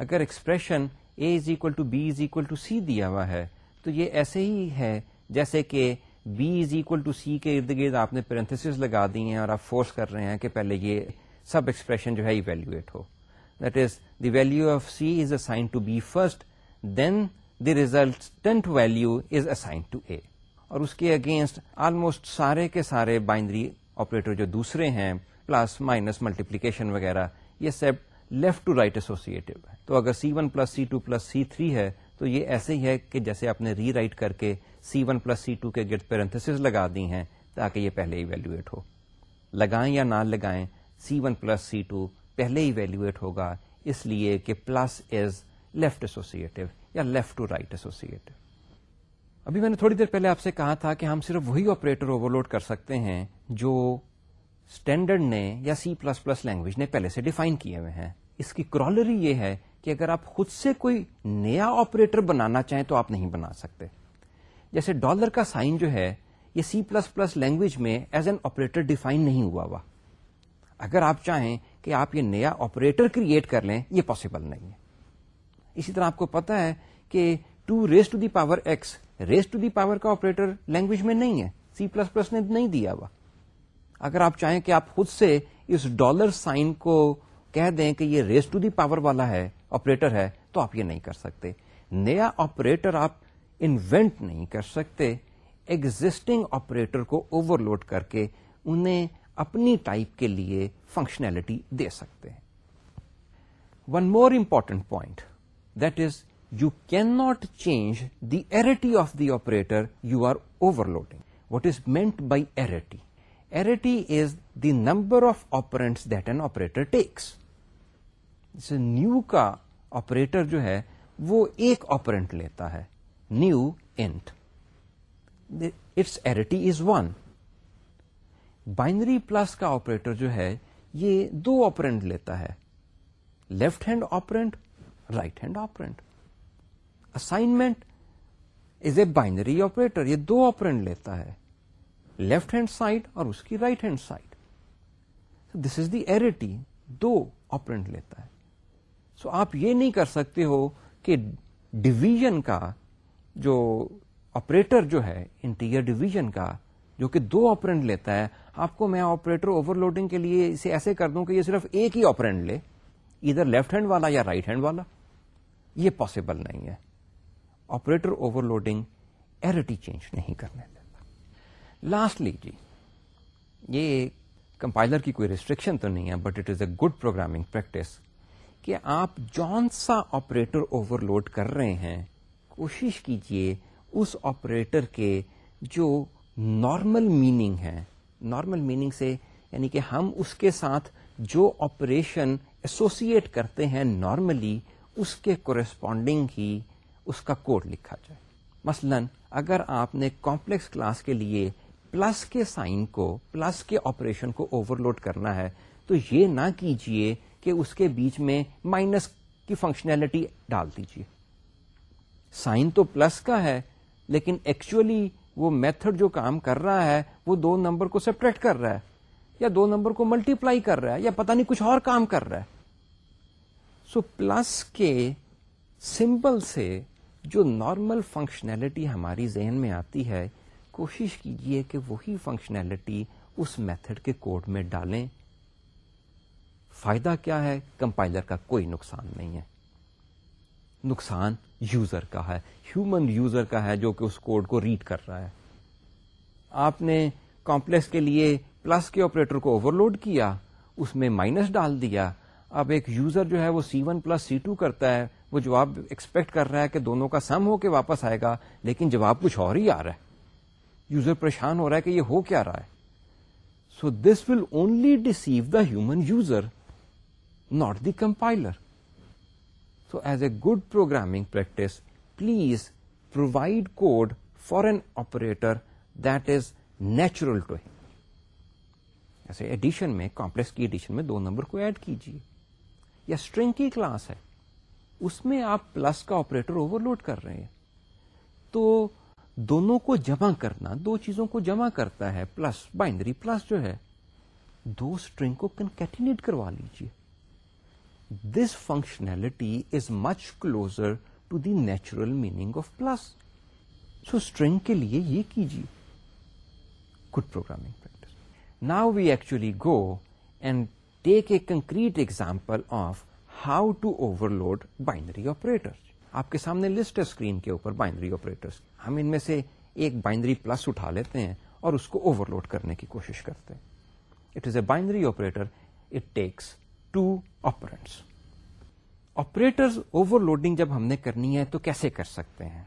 اگر expression A is equal to B is equal to C دیا ہوا ہے تو یہ ایسے ہی ہے جیسے کہ b is equal to c کے ارد گرد آپ نے پیرنتھس لگا دی ہیں اور آپ فورس کر رہے ہیں کہ پہلے یہ سب ایکسپریشن جو ہے evaluate who that is the value of C is assign to B first then the resultant value is assign to A اور اس کے اگینسٹ آلموسٹ سارے کے سارے بائنڈری آپریٹر جو دوسرے ہیں پلس مائنس ملٹیپلیکیشن وغیرہ یہ سب لیفٹ ٹو رائٹ ایسوسیٹو ہے تو اگر C one plus C two plus C three ہے تو یہ ایسے ہی ہے کہ جیسے آپ نے ری رائٹ کر کے c one plus c two کے گرد پیرنتھس لگا دی ہیں تاکہ یہ پہلے ایویلویٹ ہو لگائیں یا نہ لگائیں C one plus C two پہلے ایویلویٹ ہوگا اس لیے کہ پلس از لیفٹ ایسوسیٹو یا لیفٹ ٹو رائٹ ایسوسیٹو ابھی میں نے تھوڑی دیر پہلے آپ سے کہا تھا کہ ہم صرف وہی آپریٹر اوور کر سکتے ہیں جو اسٹینڈرڈ نے یا سی پلس پلس لینگویج نے پہلے سے ڈیفائن کیے ہوئے ہیں اس کی کرالری یہ ہے کہ اگر آپ خود سے کوئی نیا آپریٹر بنانا چاہیں تو آپ نہیں بنا سکتے جیسے ڈالر کا سائن جو ہے یہ سی پلس پلس لینگویج میں ایز این آپریٹر ڈیفائن نہیں ہوا ہوا اگر آپ چاہیں کہ آپ یہ نیا آپریٹر کریٹ کر لیں یہ پاسبل نہیں ہے اسی طرح آپ کو پتا ہے کہ two raise to the power X raise to the power کا آپریٹر لینگویج میں نہیں ہے سی پلس پلس نے نہیں دیا ہوا اگر آپ چاہیں کہ آپ خود سے اس ڈالر سائن کو کہہ دیں کہ یہ ریس ٹو دی پاور والا ہے آپریٹر ہے تو آپ یہ نہیں کر سکتے نیا آپریٹر آپ انوینٹ نہیں کر سکتے ایگزٹنگ آپریٹر کو اوور لوڈ کر کے انہیں اپنی ٹائپ کے لیے فنکشنلٹی دے سکتے ہیں one more important point that is you can not change the ایریٹی of the operator you are over loading what is meant by arity ایریٹی is the number of apprentice that an operator tax new کا operator جو ہے وہ ایک operand لیتا ہے new int its arity is one binary plus کا operator جو ہے یہ دو آپرینٹ لیتا ہے left hand operand right hand operand assignment is a binary operator یہ دو آپرینٹ لیتا ہے لیفٹ ہینڈ سائڈ اور اس کی right hand side this is the arity do operand لیتا ہے سو آپ یہ نہیں کر سکتے ہو کہ ڈویژن کا جو آپریٹر جو ہے انٹیریئر ڈویژن کا جو کہ دو آپرینٹ لیتا ہے آپ کو میں آپریٹر اوور لوڈنگ کے لیے اسے ایسے کر دوں کہ یہ صرف ایک ہی آپرینٹ لے ادھر لیفٹ ہینڈ والا یا رائٹ ہینڈ والا یہ پاسبل نہیں ہے operator over loading arity change نہیں کرنے دیتا لاسٹلی جی یہ کمپائلر کی کوئی ریسٹرکشن تو نہیں ہے but it is a good programming practice کہ آپ جون سا آپریٹر اوور لوڈ کر رہے ہیں کوشش کیجئے اس آپریٹر کے جو نارمل میننگ ہے نارمل میننگ سے یعنی کہ ہم اس کے ساتھ جو آپریشن ایسوسیٹ کرتے ہیں نارملی اس کے کورسپونڈنگ ہی اس کا کوڈ لکھا جائے مثلا اگر آپ نے کمپلیکس کلاس کے لیے پلس کے سائن کو پلس کے آپریشن کو اوور لوڈ کرنا ہے تو یہ نہ کیجئے کہ اس کے بیچ میں مائنس کی فنکشنلٹی ڈال دیجیے سائن تو پلس کا ہے لیکن ایکچولی وہ میتھڈ جو کام کر رہا ہے وہ دو نمبر کو سپریکٹ کر رہا ہے یا دو نمبر کو ملٹی پلائی کر رہا ہے یا پتہ نہیں کچھ اور کام کر رہا ہے سو پلس کے سمپل سے جو نارمل فنکشنلٹی ہماری ذہن میں آتی ہے کوشش کیجیے کہ وہی فنکشنلٹی اس میتھڈ کے کوڈ میں ڈالیں فائدہ کیا ہے کمپائلر کا کوئی نقصان نہیں ہے نقصان یوزر کا ہے ہیومن یوزر کا ہے جو کہ اس کوڈ کو ریڈ کر رہا ہے آپ نے کمپلیکس کے لیے پلس کے آپریٹر کو اوور کیا اس میں مائنس ڈال دیا اب ایک یوزر جو ہے وہ C one plus C two کرتا ہے وہ جواب ایکسپیکٹ کر رہا ہے کہ دونوں کا سم ہو کے واپس آئے گا لیکن جواب کچھ اور ہی آ رہا ہے یوزر پریشان ہو رہا ہے کہ یہ ہو کیا رہا ہے so this will only deceive the human user not the compiler so as a good program practice please provide code for an operator that is natural to ایسے ایڈیشن میں کمپلیکس کی ایڈیشن میں دو نمبر کو add کیجیے یا string کی class ہے اس میں آپ پلس کا آپریٹر اوور لوڈ کر رہے ہیں تو دونوں کو جمع کرنا دو چیزوں کو جمع کرتا ہے پلس بائنڈری پلس جو ہے دو اسٹرنگ کو کنکیٹینیٹ کروا لیجیے this functionality is much closer to the natural meaning of plus so string کے لیے یہ کیجیے good program now we actually go and take a concrete example of how to overload binary operator آپ کے سامنے list screen کے اوپر binary operator ہم ان میں سے ایک بائنڈری پلس اٹھا لیتے ہیں اور اس کو اوور لوڈ کرنے کی کوشش کرتے ہیں it is a binary operator it takes two operands operator overloading جب ہم نے کرنی ہے تو کیسے کر سکتے ہیں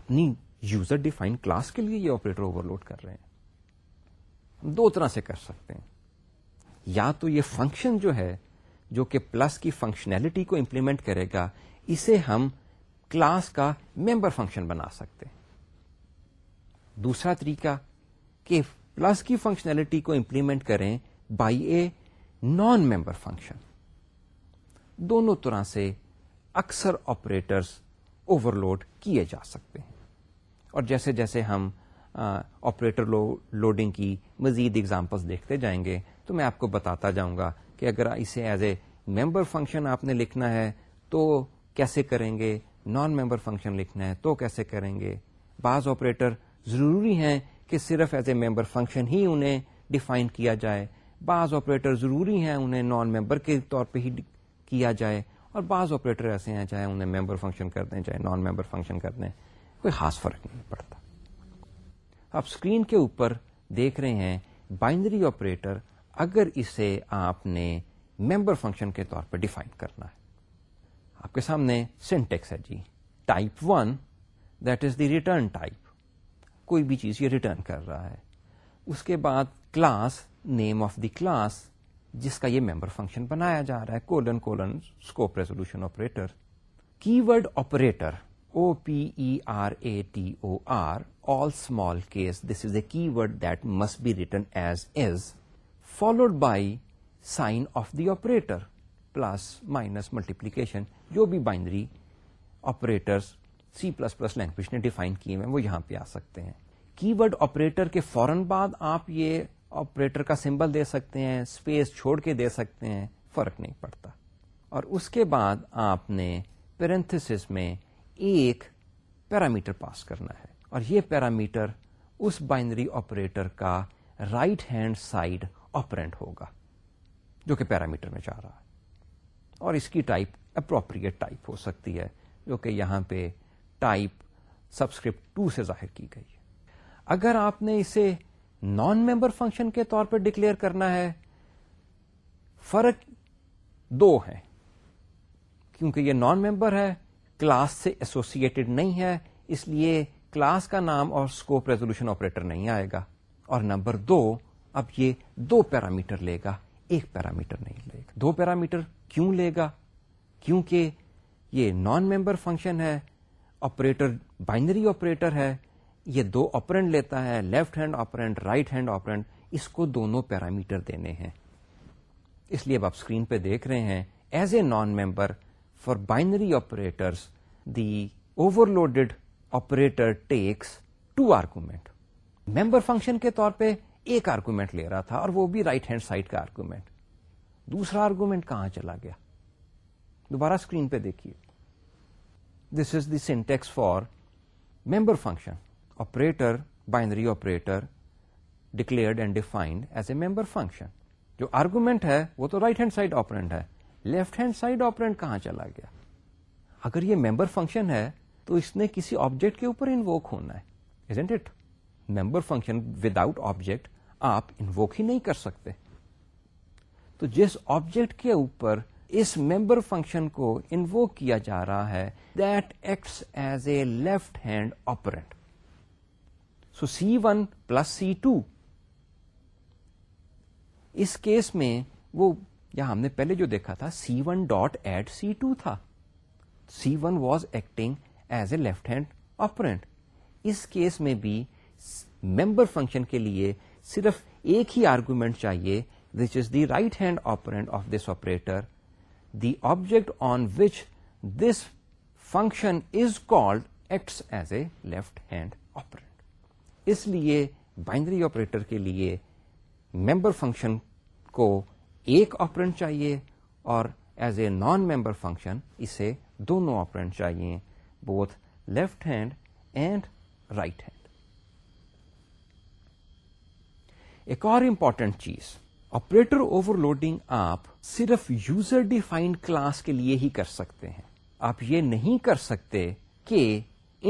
اپنی یوزر ڈیفائن کلاس کے لیے یہ آپریٹر اوور لوڈ کر رہے ہیں ہم دو طرح سے کر سکتے ہیں یا تو یہ فنکشن جو ہے جو کہ پلس کی فنکشنلٹی کو امپلیمنٹ کرے گا اسے ہم کلاس کا ممبر فنکشن بنا سکتے ہیں دوسرا طریقہ کہ پلس کی فنکشنلٹی کو امپلیمنٹ کریں by a non member function دونوں طرح سے اکثر آپریٹرس اوور لوڈ کیے جا سکتے ہیں اور جیسے جیسے ہم آپریٹر لوڈنگ کی مزید اگزامپلس دیکھتے جائیں گے تو میں آپ کو بتاتا جاؤں گا کہ اگر اسے ایز اے ممبر فنکشن آپ نے لکھنا ہے تو کیسے کریں گے نان ممبر فنکشن لکھنا ہے تو کیسے کریں گے بعض آپریٹر ضروری ہیں کہ صرف ایز اے ممبر فنکشن ہی انہیں ڈیفائن کیا جائے بعض آپریٹر ضروری ہیں انہیں نان ممبر کے طور پہ ہی کیا جائے اور بعض آپریٹر ایسے ہیں چاہے انہیں ممبر فنکشن کر دیں چاہے نان ممبر فنکشن کر دیں کوئی خاص فرق نہیں پڑتا آپ اسکرین کے اوپر دیکھ رہے ہیں بائنڈری آپریٹر اگر اسے آپ نے ممبر فنکشن کے طور پہ ڈیفائن کرنا ہے آپ کے سامنے سینٹیکس ہے جی type one that is the return type کوئی بھی چیز یہ ریٹرن کر رہا ہے اس کے بعد class name of the class جس کا یہ ممبر فنکشن بنایا جا رہا ہے colon colon scope resolution operator keyword operator O P R A T O R all small case this is a keyword that must be written as is followed by sign of the operator plus minus multiplication جو بھی binary operator C plus plus language نے define کیے ہوئے وہ یہاں پہ آ سکتے ہیں کی ورڈ آپریٹر کے فوراً بعد آپ یہ آپریٹر کا سمبل دے سکتے ہیں اسپیس چھوڑ کے دے سکتے ہیں فرق نہیں پڑتا اور اس کے بعد آپ نے پیرنتھس میں ایک پیرامیٹر پاس کرنا ہے اور یہ پیرامیٹر اس بائنری آپریٹر کا رائٹ ہینڈ سائڈ آپرینٹ ہوگا جو کہ پیرامیٹر میں جا رہا ہے اور اس کی ٹائپ اپروپریٹ ٹائپ ہو سکتی ہے جو کہ یہاں پہ ٹائپ سبسکرپٹ ٹو سے ظاہر کی گئی ہے اگر آپ نے اسے نان ممبر فنکشن کے طور پہ ڈکلیئر کرنا ہے فرق دو ہے کیونکہ یہ نان ممبر ہے کلاس سے ایسوسیٹڈ نہیں ہے اس لیے کلاس کا نام اور اسکوپ ریزولوشن آپریٹر نہیں آئے گا اور نمبر دو اب یہ دو پیرامیٹر لے گا ایک پیرامیٹر نہیں لے گا دو پیرامیٹر کیوں لے گا کیونکہ یہ نان ممبر فنکشن ہے آپریٹر بائنری آپریٹر ہے یہ دو آپرینٹ لیتا ہے left hand operand right hand operand اس کو دونوں پیرامیٹر دینے ہیں اس لیے اب آپ اسکرین پہ دیکھ رہے ہیں as a non member for binary operator the overloaded operator takes two argument member function کے طور پہ ایک آرگومینٹ لے رہا تھا اور وہ بھی رائٹ ہینڈ سائڈ کا آرگومینٹ دوسرا آرگومینٹ کہاں چلا گیا دوبارہ اسکرین پہ دیکھیے this is the syntax for member function operator binary operator declared and defined as a member function جو آرگومینٹ ہے وہ تو رائٹ ہینڈ سائڈ آپرینٹ ہے لیفٹ ہینڈ سائڈ آپرینٹ کہاں چلا گیا اگر یہ ممبر فنکشن ہے تو اس نے کسی آبجیکٹ کے اوپر انوک ہونا ہے آپ ہی نہیں کر سکتے تو جس آبجیکٹ کے اوپر اس ممبر فنکشن کو انوک کیا جا رہا ہے that acts as a left hand operand so C one plus C two us case میں وہ یا ہم نے پہلے جو دیکھا تھا C one dot at C two تھا C one was acting as a left hand operand us case میں بھی ممبر فنکشن کے لیے صرف ایک ہی آرگومنٹ چاہیے which is the right hand operand of this operator the object on which this function is called acts as a left hand operand اس لیے binary operator کے لیے ممبر فنکشن کو ایک آپرینٹ چاہیے اور as a non member function اسے دونوں operand چاہیے both left hand and right hand ایک اور امپورٹنٹ چیز آپریٹر اوور لوڈنگ آپ صرف یوزر ڈیفائنڈ کلاس کے لیے ہی کر سکتے ہیں آپ یہ نہیں کر سکتے کہ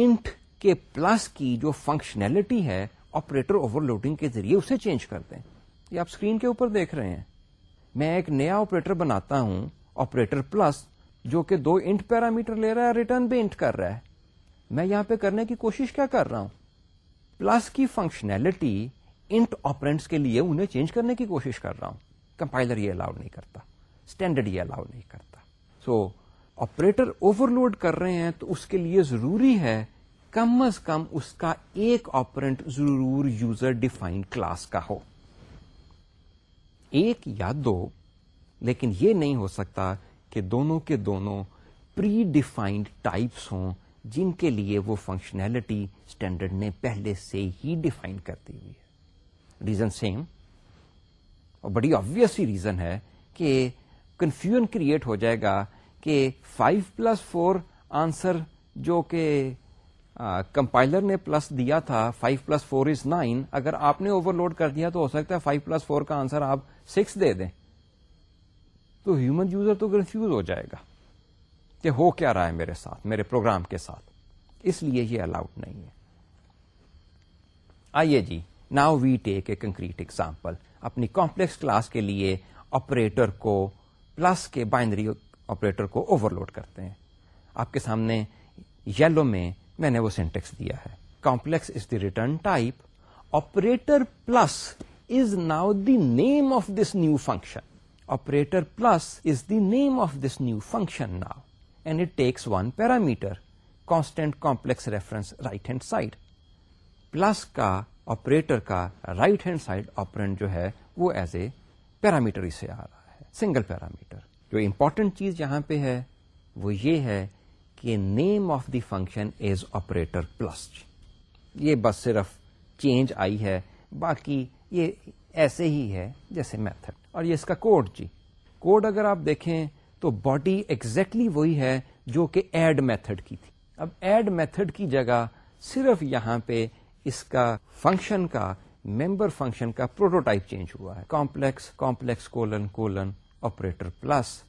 انٹ کہ پلس کی جو فنکشنلٹی ہے آپریٹر اوور لوڈنگ کے ذریعے اسے چینج کر دیں یہ آپ اسکرین کے اوپر دیکھ رہے ہیں میں ایک نیا آپریٹر بناتا ہوں آپریٹر پلس جو کہ دو انٹ پیرامیٹر لے رہا ہے ریٹرن بھی انٹ کر رہا ہے میں یہاں پہ کرنے کی کوشش کیا کر رہا ہوں پلس کی فنکشنلٹی انٹ آپرینٹس کے لیے انہیں چینج کرنے کی کوشش کر رہا ہوں کمپائلر یہ الاؤڈ نہیں کرتا اسٹینڈرڈ یہ الاؤ نہیں کرتا سو آپریٹر اوور لوڈ کر رہے ہیں تو اس کے لیے ضروری ہے کم از کم اس کا ایک آپرنٹ ضرور یوزر ڈیفائنڈ کلاس کا ہو ایک یا دو لیکن یہ نہیں ہو سکتا کہ دونوں کے دونوں پری ڈیفائنڈ ٹائپس ہوں جن کے لیے وہ فنکشنلٹی اسٹینڈرڈ نے پہلے سے ہی ڈیفائن کرتی ہوئی ہے ریزن سیم اور بڑی ہی ریزن ہے کہ کنفیوژن کریٹ ہو جائے گا کہ فائیو پلس فور آنسر جو کہ کمپائلر نے پلس دیا تھا five plus four is nine اگر آپ نے اوور لوڈ کر دیا تو ہو سکتا ہے فائیو پلس فور کا آنسر آپ سکس دے دیں تو ہیومن یوزر تو کنفیوز ہو جائے گا کہ ہو کیا رہا ہے میرے ساتھ میرے پروگرام کے ساتھ اس لیے یہ الاؤڈ نہیں ہے آئیے جی now we take a concrete example اپنی کمپلیکس کلاس کے لیے آپریٹر کو پلس کے بائنڈری آپریٹر کو اوور لوڈ کرتے ہیں آپ کے سامنے یلو میں میں نے وہ سینٹیکس دیا ہے complex is the return type operator plus is now the name of this new function operator plus is the name of this new function now and it takes one parameter constant complex reference right hand side plus کا operator کا right hand side operand جو ہے وہ as a parameter اسے آ رہا ہے single parameter جو important چیز یہاں پہ ہے وہ یہ ہے کہ name of the function is operator plus یہ بس صرف چینج آئی ہے باقی یہ ایسے ہی ہے جیسے میتھڈ اور یہ اس کا کوڈ جی کوڈ اگر آپ دیکھیں تو باڈی ایکزیکٹلی وہی ہے جو کہ ایڈ میتھڈ کی تھی اب ایڈ میتھڈ کی جگہ صرف یہاں پہ اس کا فنکشن کا ممبر فنکشن کا پروٹوٹائپ چینج ہوا ہے complex complex colon colon operator plus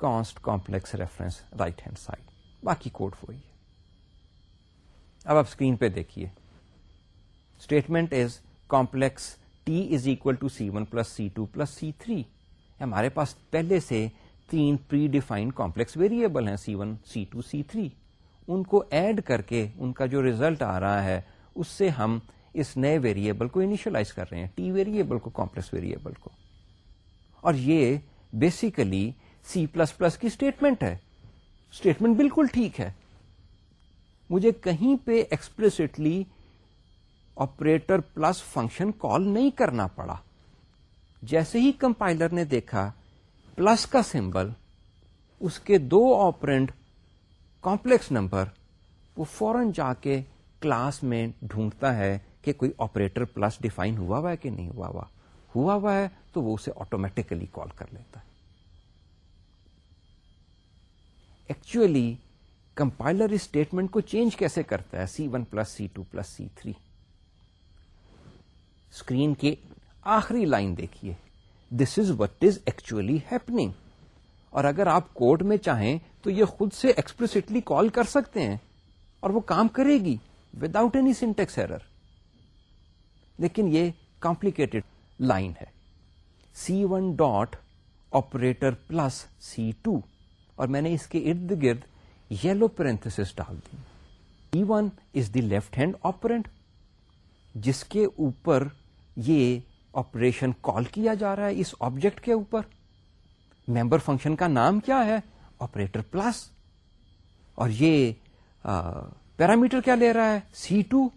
const complex reference right hand side باقی کوڈ وہی ہے اب آپ اسکرین پہ دیکھیے statement is complex T is equal to C one plus C two plus C three ہمارے پاس پہلے سے تین پری ڈیفائنڈ کمپلیکس ویریبل ہیں C one C two C three ان کو ایڈ کر کے ان کا جو ریزلٹ آ رہا ہے اس سے ہم اس نئے ویریبل کو انیشلائز کر رہے ہیں ٹی ویریبل کو کمپلیکس ویریبل کو اور یہ بیسیکلی سی پلس پلس کی اسٹیٹمنٹ ہے اسٹیٹمنٹ بالکل ٹھیک ہے مجھے کہیں پہ explicitly operator plus function call نہیں کرنا پڑا جیسے ہی کمپائلر نے دیکھا پلس کا سمبل اس کے دو آپرینٹ کمپلیکس نمبر وہ فورن جا کے کلاس میں ڈھونڈتا ہے کہ کوئی آپریٹر پلس ڈیفائن ہوا ہوا ہے کہ نہیں ہوا ہوا ہوا ہوا ہے تو وہ اسے آٹومیٹکلی کال کر لیتا ہے ایکچولی کمپائلر اسٹیٹمنٹ کو چینج کیسے کرتا ہے C one plus C two plus C three screen کی آخری لائن دیکھیے this is what is actually happening اور اگر آپ کوٹ میں چاہیں تو یہ خود سے ایکسپلسٹلی کال کر سکتے ہیں اور وہ کام کرے گی وداؤٹ اینی سنٹیکس ایرر لیکن یہ کمپلیکیٹ لائن ہے C one dot operator plus C two اور میں نے اس کے ارد گرد یلو پرنتس ڈال دی C one is the left hand operand جس کے اوپر یہ آپریشن کال کیا جا رہا ہے اس آبجیکٹ کے اوپر ممبر فنکشن کا نام کیا ہے آپریٹر پلس اور یہ پیرامیٹر کیا لے رہا ہے C two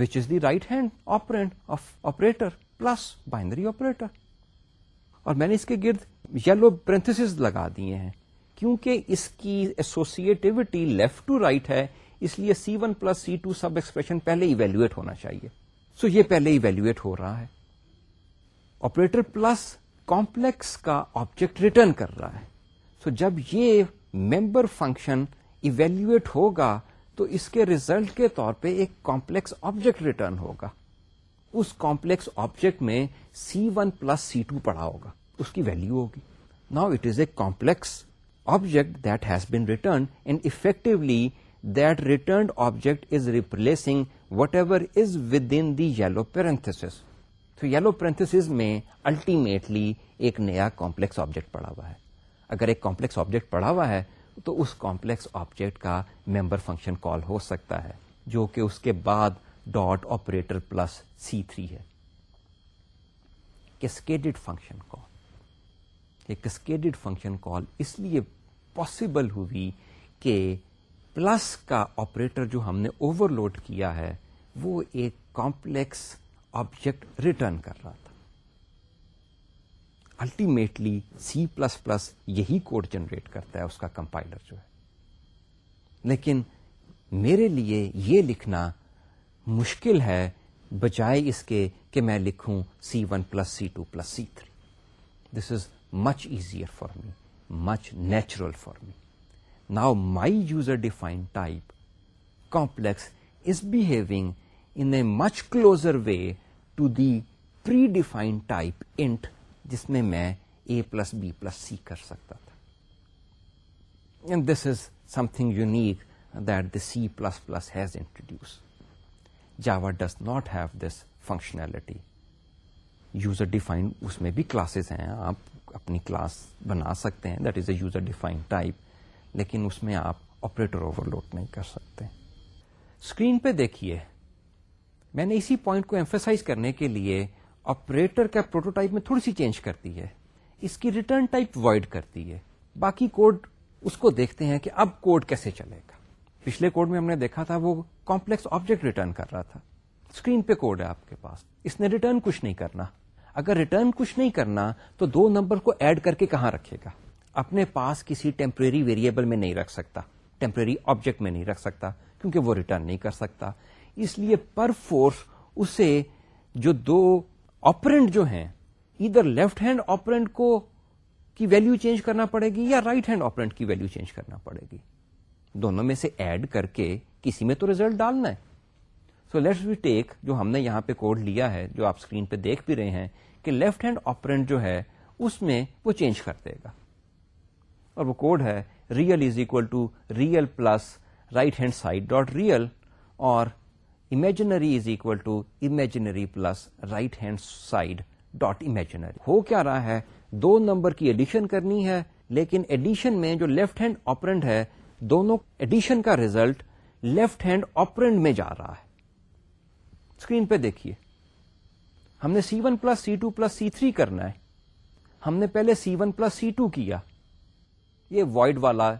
which is the right hand operand of operator plus binary operator اور میں نے اس کے گرد یلو پرنتس لگا دیے ہیں کیونکہ اس کی ایسوسیٹیوٹی لیفٹ ٹو رائٹ ہے اس لیے C one plus C two subexpression پہلے ایویلویٹ ہونا چاہیے سو یہ پہلے ایویلویٹ ہو رہا ہے آپریٹر پلس کمپلیکس کا آبجیکٹ ریٹرن کر رہا ہے سو جب یہ ممبر فنکشن ایویلویٹ ہوگا تو اس کے ریزلٹ کے طور پہ ایک کمپلیکس آبجیکٹ ریٹرن ہوگا اس کمپلیکس آبجیکٹ میں C one plus C two پڑا ہوگا اس کی ویلو ہوگی now it is a complex object this been return and effectively then object is replacing whatever is within دیلو میں الٹیمیٹلی ایک نیا کمپلیکس آبجیکٹ پڑا ہوا ہے اگر ایک کمپلیکس آبجیکٹ پڑا ہوا ہے تو اس کمپلیکس آبجیکٹ کا ممبر فنکشن کال ہو سکتا ہے جو کہ اس کے بعد dot operator plus C three ہے function call cascaded function call اس لیے پاسبل ہوئی کہ پلس کا آپریٹر جو ہم نے اوور لوڈ کیا ہے وہ ایک کمپلیکس آبجیکٹ ریٹرن کر رہا تھا الٹیمیٹلی سی پلس پلس یہی کوڈ جنریٹ کرتا ہے اس کا کمپائلر جو ہے لیکن میرے لیے یہ لکھنا مشکل ہے بجائے اس کے کہ میں لکھوں C one plus C two plus C three this is much easier for me, much natural for me. Now my user-defined type, complex, is behaving in a much closer way to the predefined type, int, جس میں میں A plus B plus C کر سکتا تھا and this is something unique that the C plus plus has introduce Java does not have this functionality user defined اس میں بھی classes ہیں آپ اپنی کلاس بنا سکتے ہیں that is a user define type لیکن اس میں آپ آپریٹر اوور لوڈ نہیں کر سکتے اسکرین پہ دیکھیے میں نے اسی پوائنٹ کو کرنے کے لیے آپریٹر کا پروٹوٹائپ میں تھوڑی سی چینج کرتی ہے اس کی ریٹرن ٹائپ وائڈ کرتی ہے باقی کوڈ اس کو دیکھتے ہیں کہ اب کوڈ کیسے چلے گا پچھلے کوڈ میں ہم نے دیکھا تھا وہ کمپلیکس آبجیکٹ ریٹرن کر رہا تھا اسکرین پہ کوڈ ہے آپ کے پاس اس نے ریٹرن کچھ نہیں کرنا اگر ریٹرن کچھ نہیں کرنا تو دو نمبر کو ایڈ کر کے کہاں رکھے گا اپنے پاس کسی ٹیمپریری ویریبل میں نہیں رکھ سکتا ٹیمپریری آبجیکٹ میں نہیں رکھ سکتا کیونکہ وہ ریٹرن نہیں کر سکتا اس لیے پر فورس اسے جو دو آپرینٹ جو ہیں ادھر لیفٹ ہینڈ آپرینٹ کو کی ویلو چینج کرنا پڑے گی یا رائٹ ہینڈ آپرینٹ کی ویلو چینج کرنا پڑے گی دونوں میں سے ایڈ کر کے کسی میں تو ریزلٹ ڈالنا ہے سو لیٹس وی ٹیک جو ہم نے یہاں پہ کوڈ لیا ہے جو آپ اسکرین پہ دیکھ بھی رہے ہیں کہ لیفٹ ہینڈ آپرینٹ جو ہے اس میں وہ چینج کر دے گا اور وہ کوڈ ہے real is equal to real plus right hand side dot real اور imaginary is equal to imaginary plus right hand side dot imaginary ہو کیا رہا ہے دو نمبر کی ایڈیشن کرنی ہے لیکن ایڈیشن میں جو لیفٹ ہینڈ آپرینٹ ہے دونوں ایڈیشن کا ریزلٹ لیفٹ ہینڈ آپرینٹ میں جا رہا ہے اسکرین پہ دیکھیے ہم نے C one plus C two plus C three کرنا ہے ہم نے پہلے C one plus C two کیا یہ وائڈ والا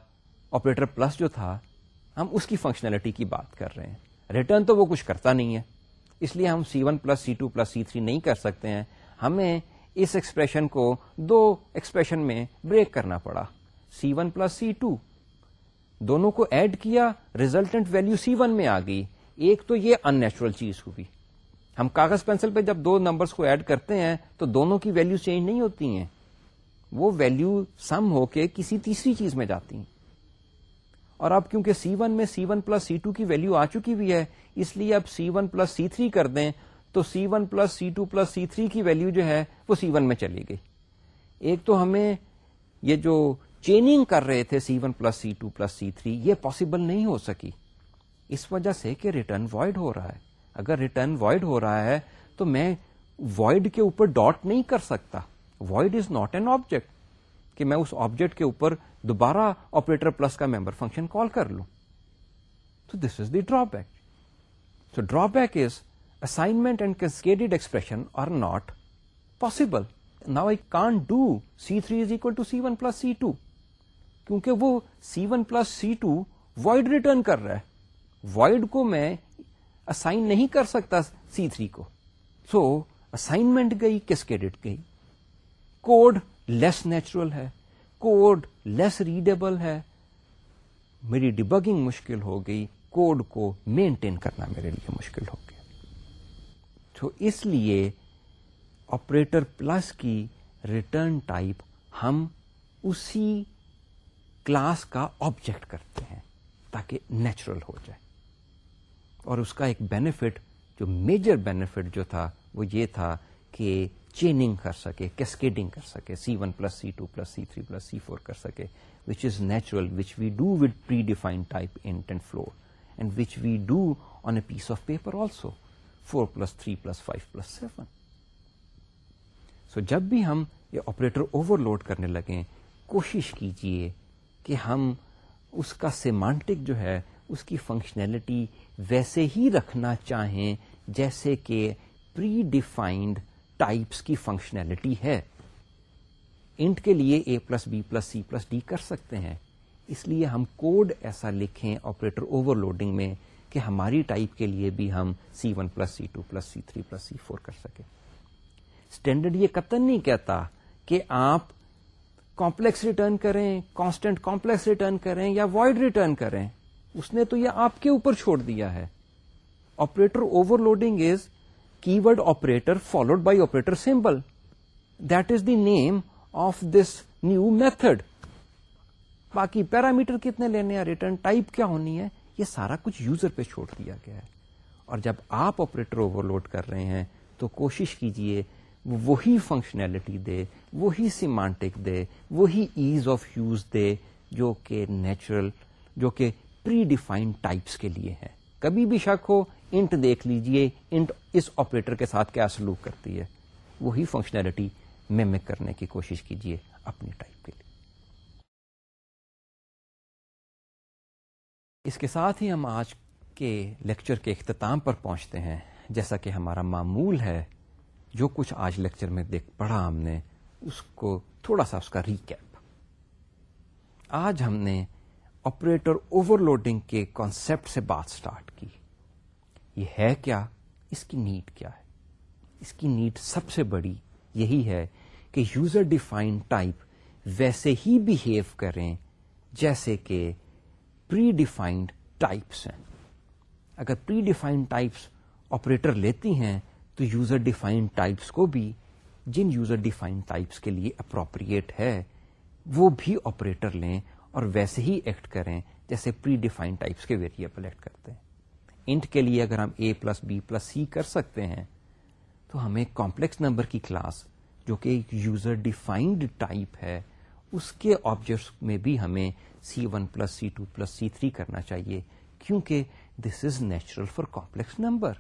آپریٹر پلس جو تھا ہم اس کی فنکشنلٹی کی بات کر رہے ہیں ریٹرن تو وہ کچھ کرتا نہیں ہے اس لیے ہم C one plus C two plus C three نہیں کر سکتے ہیں ہمیں اس ایکسپریشن کو دو ایکسپریشن میں بریک کرنا پڑا C one plus C two دونوں کو ایڈ کیا ریزلٹنٹ ویلو سی ون میں آ گئی ایک تو یہ ان نیچرل چیز ہوئی ہم کاغذ پینسل پہ جب دو نمبرس کو ایڈ کرتے ہیں تو دونوں کی ویلو چینج نہیں ہوتی ہیں وہ ویلو سم ہو کے کسی تیسری چیز میں جاتی ہیں اور اب کیونکہ سی ون میں C one plus C two کی ویلو آ چکی ہوئی ہے اس لیے اب C one plus C three کر دیں تو C one plus C two plus C three کی ویلو جو ہے وہ سی ون میں چلی گئی ایک تو ہمیں یہ جو چیننگ کر رہے تھے C one plus C two plus C three یہ پاسبل نہیں ہو سکی اس وجہ سے کہ ریٹرن وائڈ ہو رہا ہے اگر ریٹرن وائڈ ہو رہا ہے تو میں وائڈ کے اوپر ڈاٹ نہیں کر سکتا void is not an object کہ میں اس آبجیکٹ کے اوپر دوبارہ آپریٹر پلس کا ممبر فنکشن کال کر لوں تو this is the drawback تو drawback is assignment and cascaded expression are not possible now I can't do C three is equal to C one plus C two کیونکہ وہ C one plus C two void return کر رہا ہے wide کو میں assign نہیں کر سکتا سی تھری کو سو اسائنمنٹ گئی کس کیڈٹ گئی کوڈ لیس نیچرل ہے کوڈ لیس ریڈیبل ہے میری ڈبگنگ مشکل ہو گئی کوڈ کو مینٹین کرنا میرے لیے مشکل ہو گیا تو اس لیے آپریٹر پلس کی ریٹرن ٹائپ ہم اسی کلاس کا آبجیکٹ کرتے ہیں تاکہ نیچرل ہو جائے اور اس کا ایک بینیفٹ جو میجر بینیفٹ جو تھا وہ یہ تھا کہ چیننگ کر سکے کیسکیڈنگ کر سکے C one plus C two plus C three plus C four کر سکے which is natural which we do with predefine type and floor and which we do on a piece of paper also four plus three plus five plus seven so جب بھی ہم یہ operator over load کرنے لگیں کوشش کیجیے کہ ہم اس کا سیمانٹک جو ہے اس کی فنکشنلٹی ویسے ہی رکھنا چاہیں جیسے کہ پری ڈیفائنڈ ٹائپس کی فنکشنلٹی ہے انٹ کے لیے A plus B plus C plus D کر سکتے ہیں اس لیے ہم کوڈ ایسا لکھیں آپریٹر اوور لوڈنگ میں کہ ہماری ٹائپ کے لیے بھی ہم C one plus C two plus C three plus C four کر سکیں اسٹینڈرڈ یہ کتن نہیں کہتا کہ آپ کمپلیکس ریٹرن کریں کانسٹنٹ کمپلیکس ریٹرن کریں یا وائڈ ریٹرن کریں اس نے تو یہ آپ کے اوپر چھوڑ دیا ہے operator overloading is keyword operator followed by operator symbol that is the name of this new method باقی پیرامیٹر کتنے لینے ہیں ریٹرن ٹائپ کیا ہونی ہے یہ سارا کچھ یوزر پہ چھوڑ دیا گیا ہے اور جب آپ آپریٹر اوور لوڈ کر رہے ہیں تو کوشش کیجئے وہی فنکشنلٹی دے وہی سیمانٹک دے وہی ایز آف یوز دے جو کہ نیچرل جو کہ پری ڈیفائنڈ ٹائپس کے لیے ہے کبھی بھی شک ہو انٹ دیکھ لیجئے انٹ اس آپریٹر کے ساتھ کیا سلوک کرتی ہے وہی فنکشنلٹی کرنے کی کوشش کیجئے اپنی ٹائپ کے لیے اس کے ساتھ ہی ہم آج کے لیکچر کے اختتام پر پہنچتے ہیں جیسا کہ ہمارا معمول ہے جو کچھ آج لیکچر میں دیکھ پڑھا ہم نے اس کو تھوڑا سا اس کا ریکیپ آج ہم نے آپریٹر اوور لوڈنگ کے کانسپٹ سے بات سٹارٹ کی یہ ہے کیا اس کی نیڈ کیا ہے اس کی نیڈ سب سے بڑی یہی ہے کہ یوزر ڈیفائن ٹائپ ویسے ہی بہیو کریں جیسے کہ پری ڈیفائنڈ ٹائپس ہیں اگر پری ڈیفائنڈ ٹائپس آپریٹر لیتی ہیں تو یوزر ڈیفائنڈ ٹائپس کو بھی جن یوزر ڈیفائن ٹائپس کے لیے اپروپریٹ ہے وہ بھی آپریٹر لیں اور ویسے ہی ایکٹ کریں جیسے پری ڈیفائن ٹائپس کے ویریبل ایکٹ کرتے ہیں انٹ کے لیے اگر ہم A plus B plus C کر سکتے ہیں تو ہمیں کمپلیکس نمبر کی کلاس جو کہ ایک یوزر ڈیفائنڈ ٹائپ ہے اس کے آبجیکٹس میں بھی ہمیں C one plus C two plus C three کرنا چاہیے کیونکہ this is natural for complex number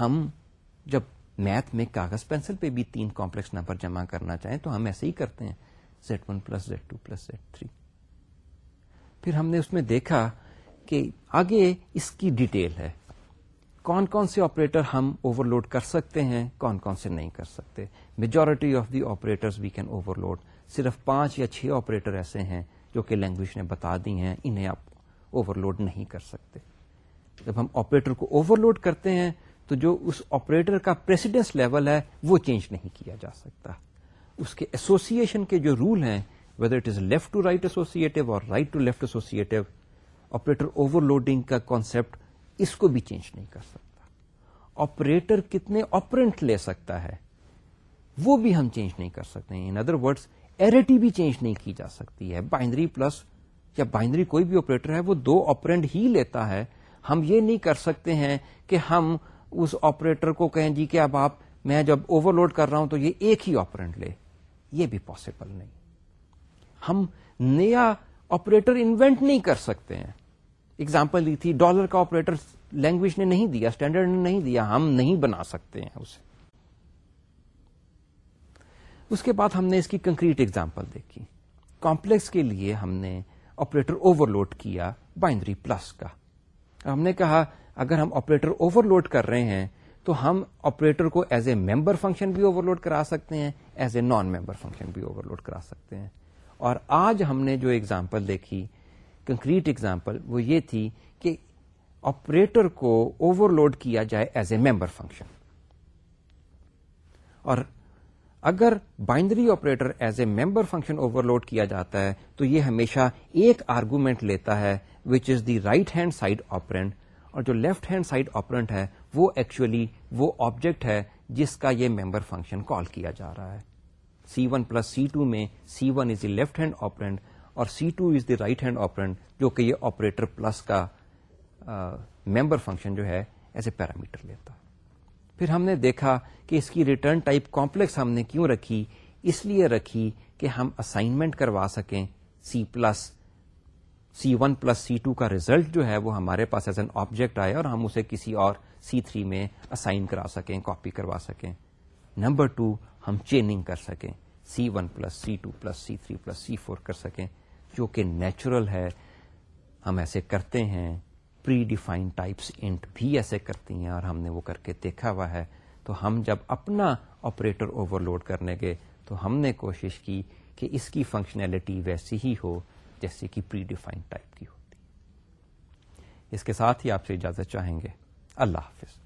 ہم جب میتھ میں کاغذ پینسل پہ بھی تین کمپلیکس نمبر جمع کرنا چاہیں تو ہم ایسے ہی کرتے ہیں Z one plus Z two plus Z three پھر ہم نے اس میں دیکھا کہ آگے اس کی ڈیٹیل ہے کون کون سے آپریٹر ہم اوور لوڈ کر سکتے ہیں کون کون سے نہیں کر سکتے majority of the operator we can overload صرف پانچ یا چھ آپریٹر ایسے ہیں جو کہ لینگویج نے بتا دی ہیں انہیں آپ اوور لوڈ نہیں کر سکتے جب ہم آپریٹر کو اوور لوڈ کرتے ہیں تو جو اس آپریٹر کا پریسیڈنس لیول ہے وہ چینج نہیں کیا جا سکتا اس کے ایسوسیشن کے جو رول ہیں whether it is left associative اور right to left associative operator overloading کا کانسپٹ اس کو بھی چینج نہیں کر سکتا آپریٹر کتنے آپرینٹ لے سکتا ہے وہ بھی ہم چینج نہیں کر سکتے ان ادر ورڈس ایرٹی بھی چینج نہیں کی جا سکتی ہے بائنڈری پلس یا بائنڈری کوئی بھی آپریٹر ہے وہ دو آپرینٹ ہی لیتا ہے ہم یہ نہیں کر سکتے ہیں کہ ہم اس آپریٹر کو کہیں جی کہ اب آپ میں جب اوور لوڈ کر رہا ہوں تو یہ ایک ہی آپرینٹ لے یہ بھی پاسبل نہیں ہم نیا آپریٹر انوینٹ نہیں کر سکتے ہیں اگزامپل دی تھی ڈالر کا آپریٹر لینگویج نے نہیں دیا اسٹینڈرڈ نے نہیں دیا ہم نہیں بنا سکتے ہیں اسے اس کے بعد ہم نے اس کی کنکریٹ ایگزامپل دیکھی کمپلیکس کے لیے ہم نے آپریٹر اوور لوڈ کیا بائنڈری پلس کا ہم نے کہا اگر ہم آپریٹر اوور لوڈ کر رہے ہیں تو ہم آپریٹر کو ایز اے ممبر فنکشن بھی اوور لوڈ کرا سکتے ہیں as a non member function بھی اوور لوڈ کرا سکتے ہیں اور آج ہم نے جو اگزامپل دیکھی کنکریٹ اگزامپل وہ یہ تھی کہ آپریٹر کو اوور لوڈ کیا جائے ایز اے ممبر فنکشن اور اگر binary operator as a member function overload کیا جاتا ہے تو یہ ہمیشہ ایک آرگومنٹ لیتا ہے which is the right hand side operand اور جو لیفٹ ہینڈ سائڈ آپرینٹ ہے وہ ایکچولی وہ آبجیکٹ ہے جس کا یہ ممبر فنکشن کال کیا جا رہا ہے C one plus C two میں C one is a left hand operand اور C two is the right hand operand جو کہ یہ آپریٹر پلس کا ممبر فنکشن جو ہے ایز اے پیرامیٹر لیتا پھر ہم نے دیکھا کہ اس کی ریٹرن ٹائپ کمپلیکس ہم نے کیوں رکھی اس لیے رکھی کہ ہم اسائنمنٹ کروا سکیں C plus C one plus C two کا ریزلٹ جو ہے وہ ہمارے پاس ایز این آبجیکٹ آئے اور ہم اسے کسی اور سی تھری میں اسائن کرا سکیں کاپی کروا سکیں نمبر ٹو ہم چیننگ کر سکیں C one plus C two plus C three plus C four کر سکیں جو کہ نیچرل ہے ہم ایسے کرتے ہیں پری ڈیفائن ٹائپس انٹ بھی ایسے کرتی ہیں اور ہم نے وہ کر کے دیکھا ہوا ہے تو ہم جب اپنا آپریٹر اوور لوڈ کرنے گئے تو ہم نے کوشش کی کہ اس کی فنکشنلٹی ویسی ہی ہو جیسے کہ پری ڈیفائن ٹائپ کی ہوتی اس کے ساتھ ہی آپ سے اجازت چاہیں گے اللہ حافظ